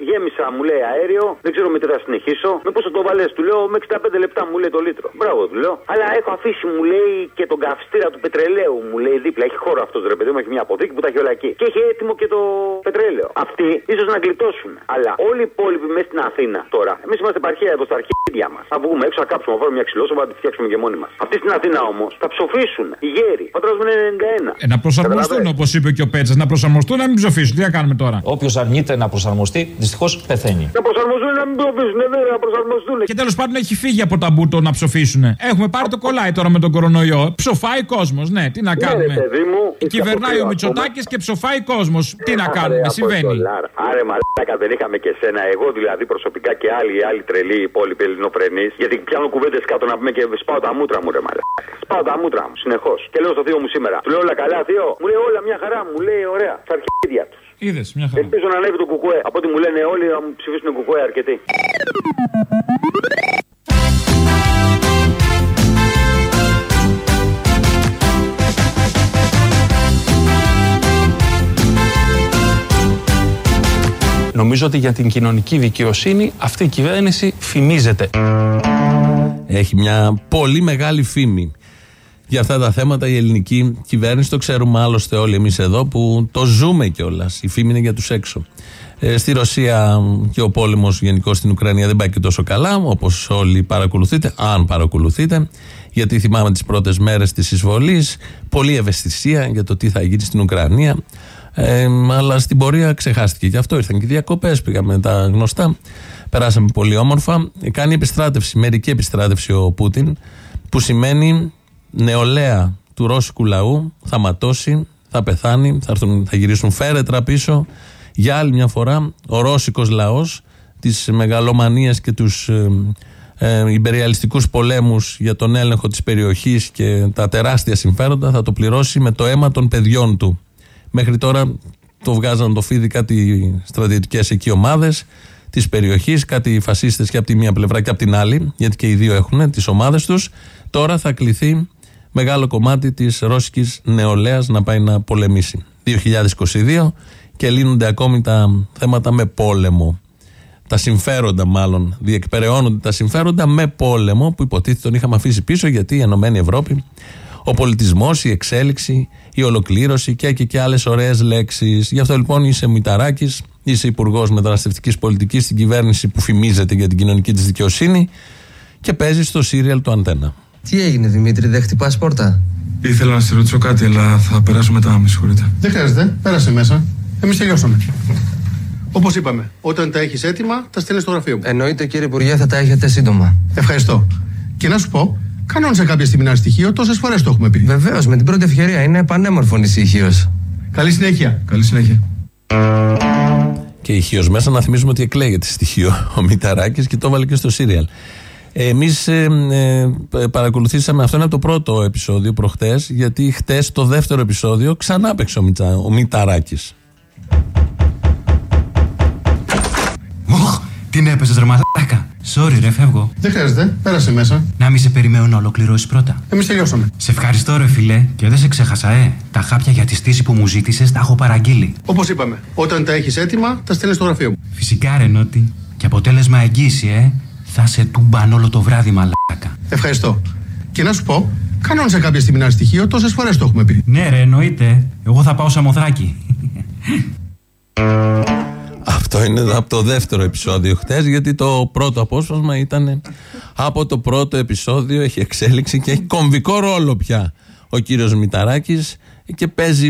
γέμισα, μου λέει αέριο. Δεν ξέρω με τι θα συνεχίσω. Με πόσο το βάλες, του λέω με 65 λεπτά μου λέει το λίτρο. Μπράβο, του λέω. Αλλά έχω αφήσει, μου λέει και τον καυστήρα του πετρελαίου. Μου λέει δίπλα. Έχει χώρο αυτός ρε παιδί μου, έχει μια αποθήκη που τα έχει όλα εκεί. Και έχει έτοιμο και το πετρέλαιο. Αυτοί ίσως να γλιτώσουν. Αλλά όλοι οι υπόλοιποι μέσα στην Αθήνα τώρα. Εμείς είμαστε επαρχία εδώ στα αρχίδια μας. Θα βγούμε έξω, θα κάψουμε, θα βάλουμε μια ξυλόσοβα, θα τη φτιάξουμε και μόνοι μας. Αυτοί στην Αθήνα όμως θα ψοφήσουν. Οι γέροι. Ο πατέρα μου είναι 91. Ε, να προσαρμοστούν όπως είπε και ο Πέτσας. Να προσαρμοστούν να μην ψοφήσουν. Τι να κάνουμε τώρα; Όποιος αρνείται να προσαρμοστεί, δυστυχώς πεθαίνει. Να προσαρμοστούν να μην ψοφήσουν. Ναι, να προσαρμοστούν. Και τέλος πάντων έχει φύγει από τα μπούτο να ψοφήσουν. Έχουμε πάρει το κολλάι τώρα με τον κορονοϊό. Ψοφάει κόσμος. Ναι, τι να Ναι, ρε, κάνουμε; παιδί μου, Κυβερνάει ο ακόμα. Μητσοτάκης και ψοφάει κόσμος. Τι να κάνουμε, συμβαίνει. Άρε μαλάκα δεν είχαμε και σένα. Εγώ δηλαδή προσωπικά και άλλοι, άλλοι τρελοί υπόλοιποι ελληνοφρενείς. Γιατί πιάνω κουβέντες κάτω να πούμε και σπάω τα μούτρα μου, ρε μαλάκα. Σπάω τα μούτρα μου συνεχώς. Και λέω στο θείο μου σήμερα. Του λέω όλα καλά, θείο; Μου λέει όλα μια χαρά. Μου λέει ωραία. Στα αρχίδια τους. Είδες μια χαρά. Ελπίζω να ανέβει το κουκουέ. Από ό,τι μου λένε όλοι να μου ψηφίσουν κουκουέ αρκετοί. Νομίζω ότι για την κοινωνική δικαιοσύνη αυτή η κυβέρνηση φημίζεται. Έχει μια πολύ μεγάλη φήμη. Για αυτά τα θέματα η ελληνική κυβέρνηση το ξέρουμε άλλωστε όλοι εμείς εδώ που το ζούμε κιόλας. Η φήμη είναι για τους έξω. Ε, στη Ρωσία και ο πόλεμος γενικώς στην Ουκρανία δεν πάει και τόσο καλά όπως όλοι παρακολουθείτε, αν παρακολουθείτε γιατί θυμάμαι τις πρώτες μέρες της εισβολής πολλή ευαισθησία για το τι θα γίνει στην Ουκρανία ε, αλλά στην πορεία ξεχάστηκε και αυτό ήρθαν και οι διακοπές πήγαμε τα γνωστά περάσαμε πολύ όμορφα Ε, κάνει επιστράτευση, μερική επιστράτευση ο Πούτιν που σημαίνει νεολαία του ρώσικου λαού θα ματώσει, θα πεθάνει, θα, έρθουν, θα γυρίσουν φέρετρα πίσω. Για άλλη μια φορά, ο ρώσικος λαός τις μεγαλομανίες και τους ε, ε, υπεριαλιστικούς πολέμους για τον έλεγχο της περιοχής και τα τεράστια συμφέροντα θα το πληρώσει με το αίμα των παιδιών του. Μέχρι τώρα το βγάζαν το φίδι κάτι στρατιωτικές εκεί ομάδες της περιοχής, κάτι φασίστες και από τη μία πλευρά και από την άλλη, γιατί και οι δύο έχουν τις ομάδες τους. Τώρα θα κληθεί μεγάλο κομμάτι της ρώσικης νεολαίας να πάει να πολεμήσει. 2022 και λύνονται ακόμη τα θέματα με πόλεμο. Τα συμφέροντα μάλλον, διεκπεραιώνονται τα συμφέροντα με πόλεμο που υποτίθεται τον είχαμε αφήσει πίσω γιατί η Ενωμένη Ευρώπη, ο πολιτισμός, η εξέλιξη, η ολοκλήρωση και, και, και άλλες ωραίες λέξεις. Γι' αυτό λοιπόν είσαι Μηταράκης, είσαι υπουργός μεταναστευτικής πολιτικής στην κυβέρνηση που φημίζεται για την κοινωνική της δικαιοσύνη και παίζεις στο σύριαλ του Αντένα. Τι έγινε Δημήτρη, δεν χτυπάς πόρτα; Ήθελα να σε ρωτήσω κάτι, αλλά θα περάσω μετά, με συγχωρείτε. Δεν χρειάζεται. Πέρασε μέσα. Εμείς τελειώσαμε. Όπως είπαμε, όταν τα έχεις έτοιμα, τα στέλνεις στο γραφείο μου. Εννοείται κύριε Υπουργέ, θα τα έχετε σύντομα. Ευχαριστώ. Και να σου πω, κανόνισε κάποια στιγμή ένα στοιχείο, τόσες φορές το έχουμε πει. Βεβαίως, με την πρώτη ευκαιρία είναι πανέμορφο ησυχίω. Καλή συνέχεια. Καλή συνέχεια. Και ηχείω μέσα να θυμίσουμε ότι εκλέγεται στοιχείο ο Μηταράκης και το έβαλε και στο σύριαλ. Εμείς ε, ε, παρακολουθήσαμε, αυτό είναι από το πρώτο επεισόδιο προχτές, γιατί χτες το δεύτερο επεισόδιο ξανά έπαιξε ο, Μιτσα, ο Μηταράκης. Την έπαιζες ρε μαλάκα; Sorry, ρε, φεύγω. Δεν χρειάζεται. Πέρασε μέσα. Να μην σε περιμένω να ολοκληρώσεις πρώτα. Εμείς τελειώσαμε. Σε ευχαριστώ, ρε φιλέ. Και δεν σε ξέχασα, ε. Τα χάπια για τη στήση που μου ζήτησες τα έχω παραγγείλει. Όπως είπαμε, όταν τα έχεις έτοιμα, τα στέλνεις στο γραφείο μου. Φυσικά, ρε Νότι. Και αποτέλεσμα εγγύηση, ε. Θα σε τούμπαν όλο το βράδυ, μαλάκα. Ευχαριστώ. Και να σου πω, κανόνισε κάποια στιγμή ένα στοιχείο, τόσες φορές το έχουμε πει. Ναι, ρε, εννοείται. Εγώ θα πάω Σαμοθράκη. Αυτό είναι από το δεύτερο επεισόδιο χτες, γιατί το πρώτο απόσπασμα ήταν από το πρώτο επεισόδιο. Έχει εξέλιξη και έχει κομβικό ρόλο πια ο κύριος Μηταράκης και παίζει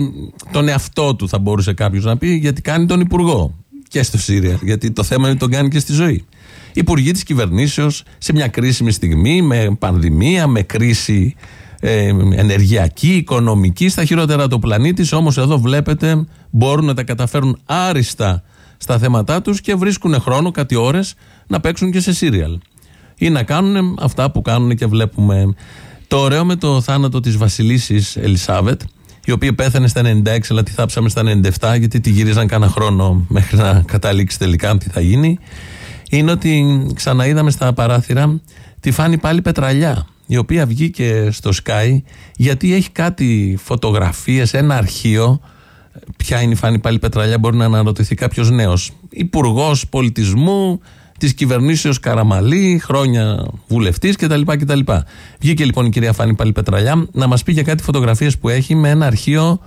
τον εαυτό του, θα μπορούσε κάποιος να πει, γιατί κάνει τον υπουργό και στο Σύρια. Γιατί το θέμα είναι ότι τον κάνει και στη ζωή. Υπουργοί της κυβερνήσεως σε μια κρίσιμη στιγμή, με πανδημία, με κρίση ε, ενεργειακή, οικονομική, στα χειρότερα του πλανήτη. Όμως εδώ βλέπετε μπορούν να τα καταφέρουν άριστα στα θέματά τους και βρίσκουν χρόνο, κάτι ώρες, να παίξουν και σε σύριαλ. Ή να κάνουν αυτά που κάνουν και βλέπουμε. Το ωραίο με το θάνατο της Βασιλίσης Ελισάβετ, η οποία πέθανε στα 96, αλλά τη θάψαμε στα 97, γιατί τη γυρίζαν κάνα χρόνο μέχρι να καταλήξει τελικά τι θα γίνει, είναι ότι ξαναείδαμε στα παράθυρα τη Φάνη πάλι Πετραλιά, η οποία βγήκε στο Sky, γιατί έχει κάτι φωτογραφίες, ένα αρχείο, Ποια είναι η Φάνη πάλι Πετραλιά, μπορεί να αναρωτηθεί κάποιος νέος. Υπουργός πολιτισμού της κυβερνήσεως Καραμαλή, χρόνια βουλευτής κτλ, κτλ. Βγήκε λοιπόν η κυρία Φάνη πάλι Πετραλιά να μας πει για κάτι φωτογραφίες που έχει με ένα αρχείο,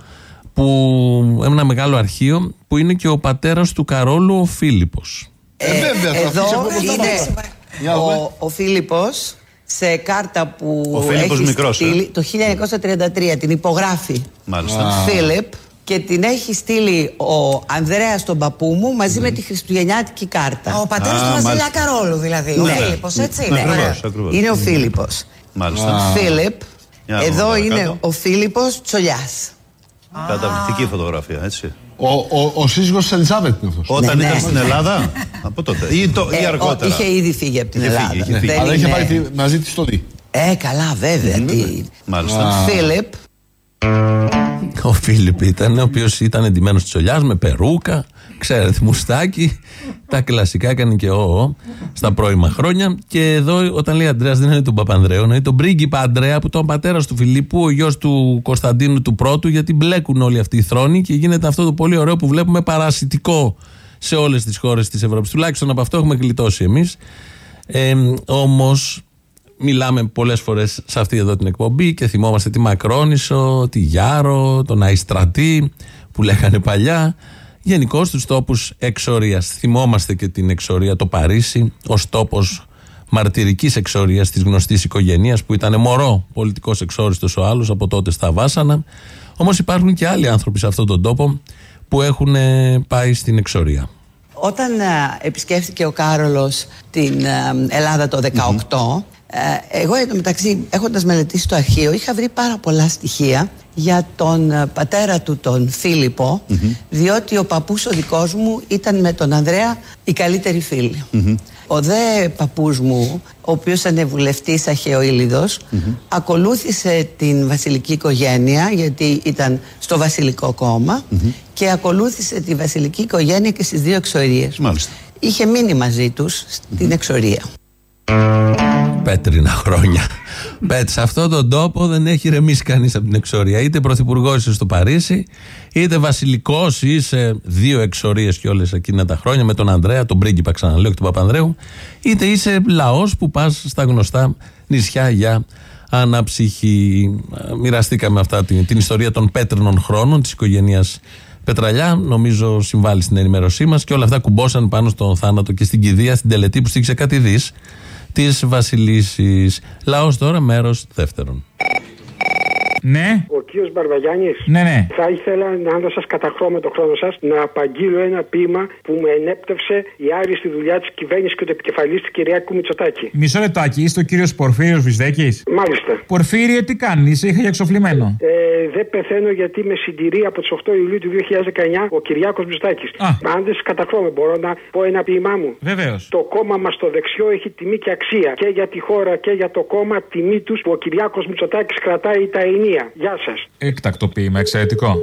που, ένα μεγάλο αρχείο που είναι και ο πατέρας του Καρόλου, ο Φίλιππος. Ε, εδώ είναι ο, ο Φίλιππος σε κάρτα που Ο Φίλιππος έχει μικρός, στείλει το 1933, την υπογράφει Μάλιστα. Φίλιπ και την έχει στείλει ο Ανδρέας τον παππού μου μαζί με τη χριστουγεννιάτικη κάρτα. Ο πατέρας του Βασιλιά Καρόλου δηλαδή, ο Ναι. Φίλιππος, έτσι. Ναι. Ακριβώς, ακριβώς. Είναι ο Φίλιππος. Μάλιστα. Φίλιπ, Για να εδώ δούμε είναι παρακάτω. ο Φίλιππος Τσολιάς. Καταπληκτική φωτογραφία, έτσι. Ο, ο, ο σύζυγος της Ελισάβετ είναι αυτός. Όταν Ναι, ήταν ναι. στην Ελλάδα, από τότε. Ή, το, ή Ε, ο- αργότερα. είχε ήδη φύγει από την Είχε Ελλάδα. φύγει, είχε φύγει. Δεν Αλλά είχε είναι- πάει τη- μαζί της στο Δι. Ε, καλά, βέβαια. Τι... Μάλιστα. Φίλιπ, Ο Φίλιπ ήταν, ο οποίος ήταν εντυμένος της Ολιάς με περούκα, ξέρετε, μουστάκι. Τα κλασικά έκανε και ο στα πρώιμα χρόνια. Και εδώ, όταν λέει Αντρέας, δεν είναι τον Παπανδρέο, είναι τον πρίγκιπα Αντρέα, που ήταν ο πατέρας του Φιλίππου, ο γιος του Κωνσταντίνου του Πρώτου, γιατί μπλέκουν όλοι αυτοί οι θρόνοι και γίνεται αυτό το πολύ ωραίο που βλέπουμε παρασιτικό σε όλες τις χώρες της Ευρώπης. Τουλάχιστον από αυτό έχουμε γλιτώσει εμείς. Ε, Όμως, μιλάμε πολλές φορές σε αυτή εδώ την εκπομπή και θυμόμαστε τη Μακρόνισο, τη Γιάρο, τον Αϊστρατή που λέγανε παλιά. Γενικώ τους τόπους εξορίας. Θυμόμαστε και την εξορία, το Παρίσι, ως τόπος μαρτυρικής εξορίας της γνωστής οικογένειας που ήταν μωρό πολιτικός εξόριστος ο άλλος από τότε στα Βάσανα. Όμως υπάρχουν και άλλοι άνθρωποι σε αυτόν τον τόπο που έχουν ε, πάει στην εξορία. όταν ε, επισκέφθηκε ο Κάρολος την ε, Ελλάδα το 18, ε, εγώ εν τω μεταξύ έχοντας μελετήσει το αρχείο είχα βρει πάρα πολλά στοιχεία για τον ε, πατέρα του τον φιλιππο διότι ο παππούς ο δικός μου ήταν με τον Ανδρέα οι καλύτεροι φίλοι. Ο δε παππούς μου, ο οποίος ήταν βουλευτής Αχαιοήλιδος, ακολούθησε την βασιλική οικογένεια γιατί ήταν στο βασιλικό κόμμα και ακολούθησε τη βασιλική οικογένεια και στις δύο εξορίες. Μάλιστα. Είχε μείνει μαζί τους στην εξορία. Πέτρινα χρόνια. Πέτς, σε αυτόν τον τόπο δεν έχει ρεμίσει κανείς από την εξορία. Είτε πρωθυπουργός είσαι στο Παρίσι, είτε βασιλικός είσαι δύο εξορίες και όλες εκείνα τα χρόνια με τον Ανδρέα, τον πρίγκιπα ξαναλέω και τον Παπανδρέου, είτε είσαι λαός που πας στα γνωστά νησιά για αναψυχή. Ε, Μοιραστήκαμε αυτά την, την ιστορία των πέτρινων χρόνων της οικογένειας Πετραλιά. Νομίζω συμβάλλει στην ενημέρωσή μας και όλα αυτά κουμπώσαν πάνω στον θάνατο και στην κηδεία, στην τελετή που στήξε κάτι δις της Βασιλίσης. Λαός τώρα, μέρος δεύτερον. Ναι. Ο κύριος Μπαρβαγιάννης. Ναι, ναι. Θα ήθελα να, αν δεν σας καταχρώ με το χρόνο σας, να απαγγείλω ένα ποίημα που με ενέπτευσε η άριστη δουλειά της κυβέρνησης και του επικεφαλής τη κυρία Κουμιτσοτάκη. Μισό λεπτάκι, είστε ο κύριος Πορφύριος Βυσδέκη. Μάλιστα. Πορφύριε, τι κάνεις, είσαι είχα για εξοφλημένο. Ε, δεν πεθαίνω γιατί με συντηρεί από τις 8 Ιουλίου του 2019 ο Κυριάκος Μητσοτάκης. Αν δεν σας καταχρώ, μπορώ να πω ένα ποίημά μου. Βεβαίως. Το κόμμα μας το δεξιό έχει τιμή και αξία και για τη χώρα και για το κόμμα τιμή τους που ο Κυριάκος Μητσοτάκης κρατάει τα ενία. Γεια σας. Έκτακτο ποίημα, εξαιρετικό.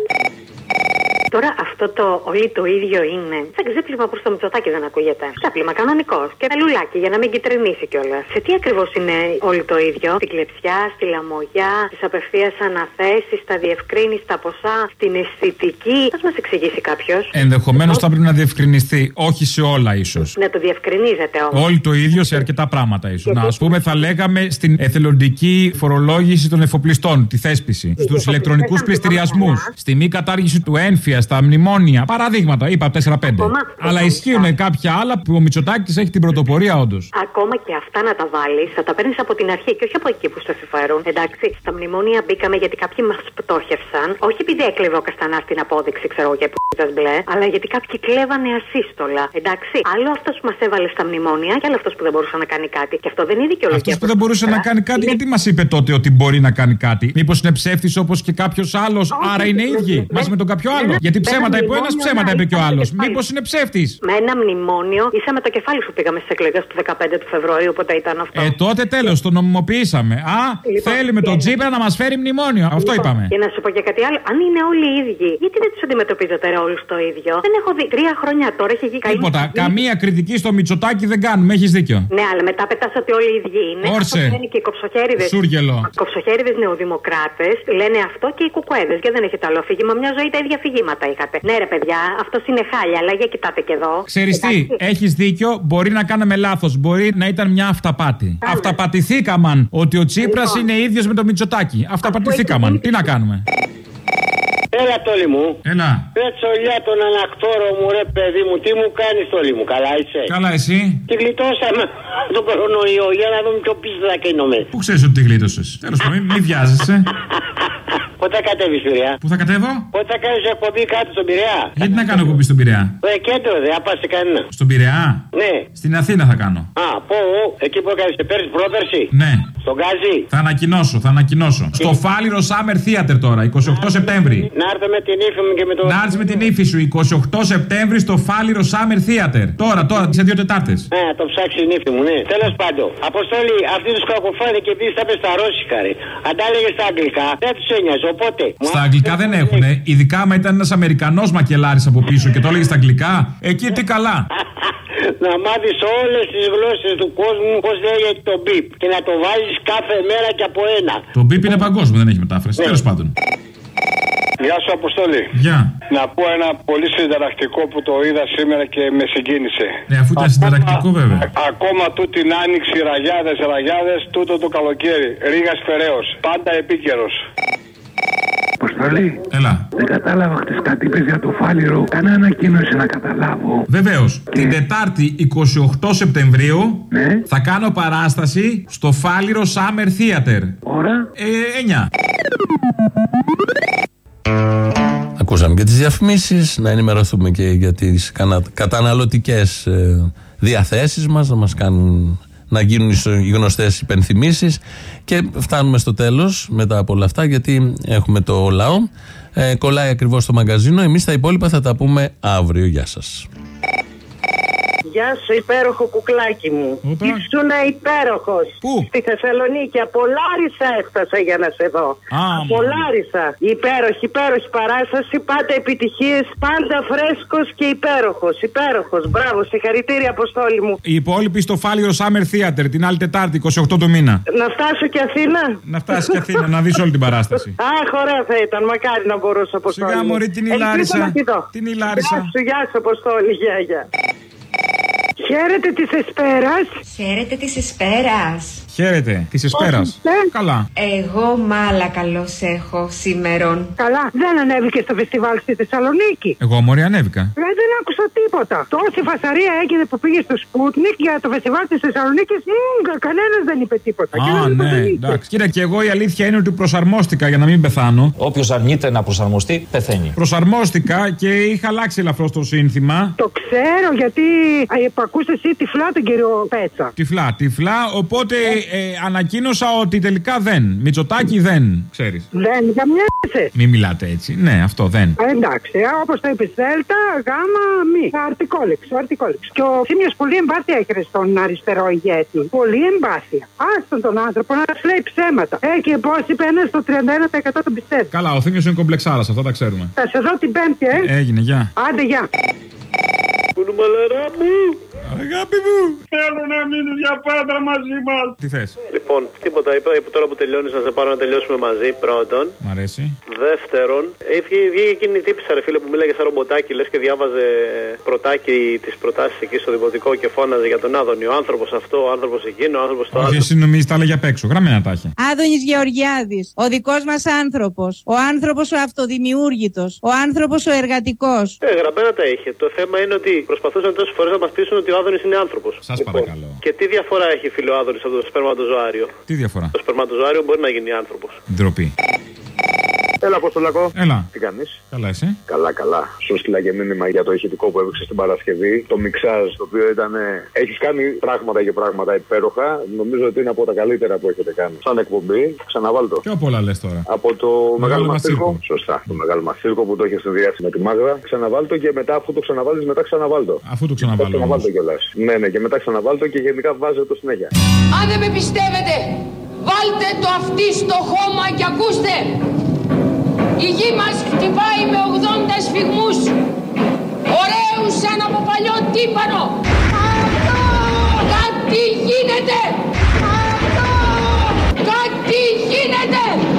Τώρα αυτό το όλοι το ίδιο είναι. Σαν ξέπλυμα προς το Μητσοτάκι δεν ακούγεται. Ξέπλυμα κανονικός. Και ένα λουλάκι για να μην κυτρινίσει κιόλας. Σε τι ακριβώς είναι όλοι το ίδιο; Στην κλεψιά, στη λαμογιά, στις απευθείας αναθέσεις, στα διευκρίνηση, στα ποσά, στην αισθητική. Α μας εξηγήσει κάποιος. Ενδεχομένως θα πρέπει να διευκρινιστεί. Όχι σε όλα ίσως. Να το διευκρινίζετε όμως. Όλοι το ίδιο σε αρκετά πράγματα ίσως. Να, ας πούμε, θα λέγαμε στην εθελοντική φορολόγηση των εφοπλιστών, τη θέσπιση. Στους ηλεκτρονικούς πληστηριασμούς. Στη μη κατάργηση του ένφια, στα μνημόνια. Παραδείγματα, είπα 4-5. Αλλά ισχύουν κάποια άλλα που ο Μητσοτάκης έχει την πρωτοπορία όντως. Ακόμα και αυτά να τα βάλεις, θα τα παίρνεις από την αρχή και όχι από εκεί που σε συμφέρουν. Εντάξει, στα μνημόνια μπήκαμε γιατί κάποιοι μας πτώχευσαν. Όχι επειδή έκλεβε ο Καστανάς την απόδειξη, ξέρω εγώ, και που μπλε, αλλά γιατί κάποιοι κλέβανε ασύστολα. Εντάξει, άλλο αυτός που μας έβαλε στα μνημόνια και άλλο αυτός που δεν μπορούσε να κάνει κάτι. Και αυτό δεν είναι δικαιολογία. Αυτός που δεν μπορούσε να κάνει κάτι, γιατί μας είπε τότε ότι μπορεί να κάνει κάτι; Μήπως είναι ψεύτης όπως και κάποιος άλλος, άρα είναι ίδιοι; Μαζί με τον κάποιο άλλο. Γιατί ψέματα είπε ο ένας, ψέματα είπε και ο άλλος. Μήπως είναι ψεύτης; Με ένα μνημόνιο είσαι με το κεφάλι σου πήγαμε στις εκλογές του 15 του Φεβρουαρίου, οπότε ήταν αυτό. Ε, τότε τέλος, το νομιμοποιήσαμε. Α, θέλει με τον Τζίπρα να μας φέρει μνημόνιο. Αυτό Λοιπόν, είπαμε. Και να σου πω και κάτι άλλο. Αν είναι όλοι οι ίδιοι, γιατί δεν τους αντιμετωπίζετε όλους το ίδιο; Δεν έχω δει. Τρία χρόνια τώρα έχει γίνει καλή. Τίποτα. Καμία κριτική στο Μητσοτάκι δεν κάνουμε. Έχεις δίκιο. Ναι, αλλά μετά πετάς ότι όλοι οι ίδιοι είναι. Όρσε. Αυτό λένε και οι κοψοχέριδες. Σούργελο. Κοψοχέριδες νεοδημοκράτες λένε αυτό και οι κουκουέδες. Και δεν έχετε άλλο αφήγημα. Μια ζωή τα ίδια αφηγήματα είχατε. Ναι, ρε παιδιά, αυτό είναι χάλια, αλλά για κοιτάτε και εδώ. Ξέρεις τι, έχεις δίκιο, μπορεί να κάναμε λάθος. Μπορεί να ήταν μια αυταπάτη. Αυταπατηθήκαμαν ότι ο Τσίπρας Λοιπόν. είναι ίδιος με το Μητσοτάκι. Αυταπατηθήκαμαν. Τι να κάνουμε; Έλα τόλι μου. Έλα. Ρε τσολιά τον ανακτόρο μου, ρε παιδί μου, τι μου κάνεις τόλι μου, καλά είσαι; Καλά, εσύ; Τη γλιτώσαμε τον κορονοϊό για να δούμε πιο πίσω θα κινούμε. Πού ξέρεις ότι τη γλίτωσες; Τέλος πάντων, μην- μην βιάζεσαι. Πότε κατέβεις Πειραιά; Πού θα κατέβω; Πότε θα κάνεις εκπομπή κάτω στον Πειραιά; Γιατί να κάνω εκπομπή στον Πειραιά; Ε, κέντρο δεν θα πας σε κανένα. Στον Πειραιά; Ναι. Στην Αθήνα θα κάνω. Α, πω, εκεί που έκανες πέρσι πρόπερσι. Ναι. Στον Γκάζι. Θα ανακοινώσω, θα ανακοινώσω. Στο Φάληρο Summer Theater τώρα, 28 Σεπτέμβρη. Να έρθω με την ύφη μου και με το. Να έρθεις με την ύφη σου, 28 Σεπτέμβρη στο Φάληρο Summer Theater. Τώρα, τώρα, σε δύο Τετάρτες. Ναι, να το ψάξεις η νύφη μου, ναι. Τέλος πάντων, Αποστόλη, αυτή του κακοφάνη και επειδή τα είπε στα ρώσικα, ρε. Αν τα έλεγε στα αγγλικά, δεν τους ένοιαζε. Οπότε. μου Στα αγγλικά δεν έχουνε. Ειδικά άμα ήταν ένας Αμερικανός μακελάρης από πίσω και το έλεγε στα αγγλικά, εκεί τι καλά. να μάθεις όλες τις γλώσσες του κόσμου πώς λέγεται το μπιπ και να το βάζεις κάθε μέρα και από ένα. Το μπίπ είναι παγκόσμιο, δεν έχει μετάφραση. Τέλος πάντων. Γεια σου, Αποστόλη. Γεια. Να πω ένα πολύ συνταρακτικό που το είδα σήμερα και με συγκίνησε. Ναι, αφού ήταν συνταρακτικό βέβαια. Ακόμα του την άνοιξη, ραγιάδες, ραγιάδες, τούτο το καλοκαίρι. Ρίγα Φεραίος. Πάντα επίκαιρος. Αποστολή. Έλα. Δεν κατάλαβα χτες κάτι είπες για το φάληρο. Κάνε ανακοίνωση να καταλάβω. Βεβαίως. Την Τετάρτη 28 Σεπτεμβρίου Ναι. θα κάνω παράσταση στο Φάληρο Summer Theater. Ώρα. Ε, 9. Ακούσαμε και τις διαφημίσεις, να ενημερωθούμε και για τις κανα... καταναλωτικές ε, διαθέσεις μας, να μας κάνουν να γίνουν οι σο- οι γνωστές υπενθυμίσεις και φτάνουμε στο τέλος μετά από όλα αυτά γιατί έχουμε το λαό. Ε, κολλάει ακριβώς το μαγκαζίνο, εμείς τα υπόλοιπα θα τα πούμε αύριο. Γεια σας. Γεια σου, υπέροχο κουκλάκι μου. Οπα. Ήσουν υπέροχος. Πού; Στη Θεσσαλονίκη. Από Λάρισα έφτασα για να σε δω. Α, από Λάρισα. Υπέροχη, υπέροχη παράσταση. Πάντα επιτυχίες. Πάντα φρέσκος και υπέροχος. Υπέροχος. Μπράβο, συγχαρητήρια, Αποστόλη μου. Οι υπόλοιποι στο Φάληρο Summer Theater την άλλη Τετάρτη 28 του μήνα. Να φτάσω και Αθήνα; Να φτάσεις και Αθήνα να δεις όλη την παράσταση. Αχ, ωραία θα ήταν. Μακάρι να μπορούσα, Αποστόλη. Σιγά, μου. μωρή, την Ελπίζω Ηλάρισα. να τη δω. Την Ηλάρισα. Γεια σου, γεια σου, Αποστόλη. Γεια, γεια. Χαίρετε της Εσπέρας. Χαίρετε της Εσπέρας. Χαίρετε, της Εσπέρας. Καλά. Εγώ μάλα καλώς έχω σήμερον. Καλά, δεν ανέβηκε στο φεστιβάλ στη Θεσσαλονίκη. Εγώ μωρή ανέβηκα. Ε, δεν άκουσα τίποτα. Τόση φασαρία έγινε που πήγε στο Σπούτνικ για το φεστιβάλ της Θεσσαλονίκης. Κανένας δεν είπε τίποτα. Και Α, δεν ναι, υποτιμήθηκε. εντάξει. Κοίτα, και εγώ η αλήθεια είναι ότι προσαρμόστηκα για να μην πεθάνω. Όποιος αρνείται να προσαρμοστεί, πεθαίνει. Προσαρμόστηκα και είχα αλλάξει ελαφρώ το σύνθημα. Το ξέρω γιατί υπακούσε εσύ τυφλά τον κύριο Πέτσα. Τυφλά, τυφλά. Οπότε ε, ανακοίνωσα ότι τελικά δεν. Μητσοτάκι δεν, ξέρεις. Δεν καμιάσαι. Μην μιλάτε έτσι. Ναι, αυτό δεν. Ε, Εντάξει, όπως το είπε, Δέλτα, Γάμα, Μη. Αρτικόλεξ, αρτικόλεξ. Και ο Θήμιος πολύ εμπάθεια έχει στον αριστερό ηγέτη. Πολύ εμπάθεια. Άστον τον άνθρωπο να σου λέει ψέματα. Ε, και πώς είπε ένας στο 31% τον πιστεύει. Καλά, ο Θήμιος είναι κομπλεξάρας, αυτά τα ξέρουμε. Θα σε δω την Πέμπτη, ε. Έγινε, γεια. Άντε, γεια. Κουνουμαλαρά μου. Αγάπη μου. Θέλω να μείνει για πάντα μαζί μας. Τι θες; Λοιπόν, τίποτα. Είπα τώρα που τελειώνει να σε πάρω να τελειώσουμε μαζί. Πρώτον. Μ' αρέσει. Δεύτερον, ε, βγήκε βγήκε εκείνη η τύπησα, ρε φίλε, που μίλαγε σαν ρομποτάκι, λες και διάβαζε πρωτάκι τι προτάσεις εκεί στο δημοτικό και φώναζε για τον Άδωνη. Ο άνθρωπος αυτό, ο άνθρωπος εκείνο, ο άνθρωπος το Όχι, άλλο. εσύ νομίζεις τα έλεγε απ' έξω. Γραμμένα τα έχει. Άδωνης Γεωργιάδης, ο δικός μας άνθρωπος, ο άνθρωπος ο αυτοδημιούργητος, ο άνθρωπος ο εργατικός. Ε, γραμμένα τα είχε. Το θέμα είναι ότι προσπαθούσαν τόσες φορές να μας πείσουν ότι ο Άδωνη είναι άνθρωπος. Σας παρακαλώ. Και τι διαφορά έχει φίλο ο Άδωνη από το σπερματοζωάριο; Τι διαφορά; Το σπερματοζωάριο μπορεί να γίνει άνθρωπος. Ντροπή. Έλα, Αποστολακό. Έλα. Τι κάνεις; Καλά, εσύ; Καλά, καλά. Σου στείλα και μήνυμα για το ηχητικό που έπαιξες στην Παρασκευή. Το μιξάζ, το οποίο ήταν. Έχεις κάνει πράγματα και πράγματα υπέροχα. Νομίζω ότι είναι από τα καλύτερα που έχετε κάνει. Σαν εκπομπή, ξαναβάλτο. Πιο πολλά λες τώρα. Από το Μεγάλο Μαστίρκο. Σωστά. Το Μεγάλο Μαστίρκο που το έχεις συνδυάσει με τη Μάγδα. Ξαναβάλτο και μετά, αφού το ξαναβάλει, μετά ξαναβάλτο. Αφού το ξαναβάλω. Ξαναβάλτο κιόλας. Ναι, ναι, και μετά ξαναβάλτο και γενικά βάζε το συνέχεια. Αν δεν με πιστεύετε, βάλτε το αυτί στο χώμα και ακούστε. Η γη μας χτυπάει με 80 σφιγμούς, ωραίους σαν από παλιό τύπανο! Κάτι γίνεται! Κάτι γίνεται!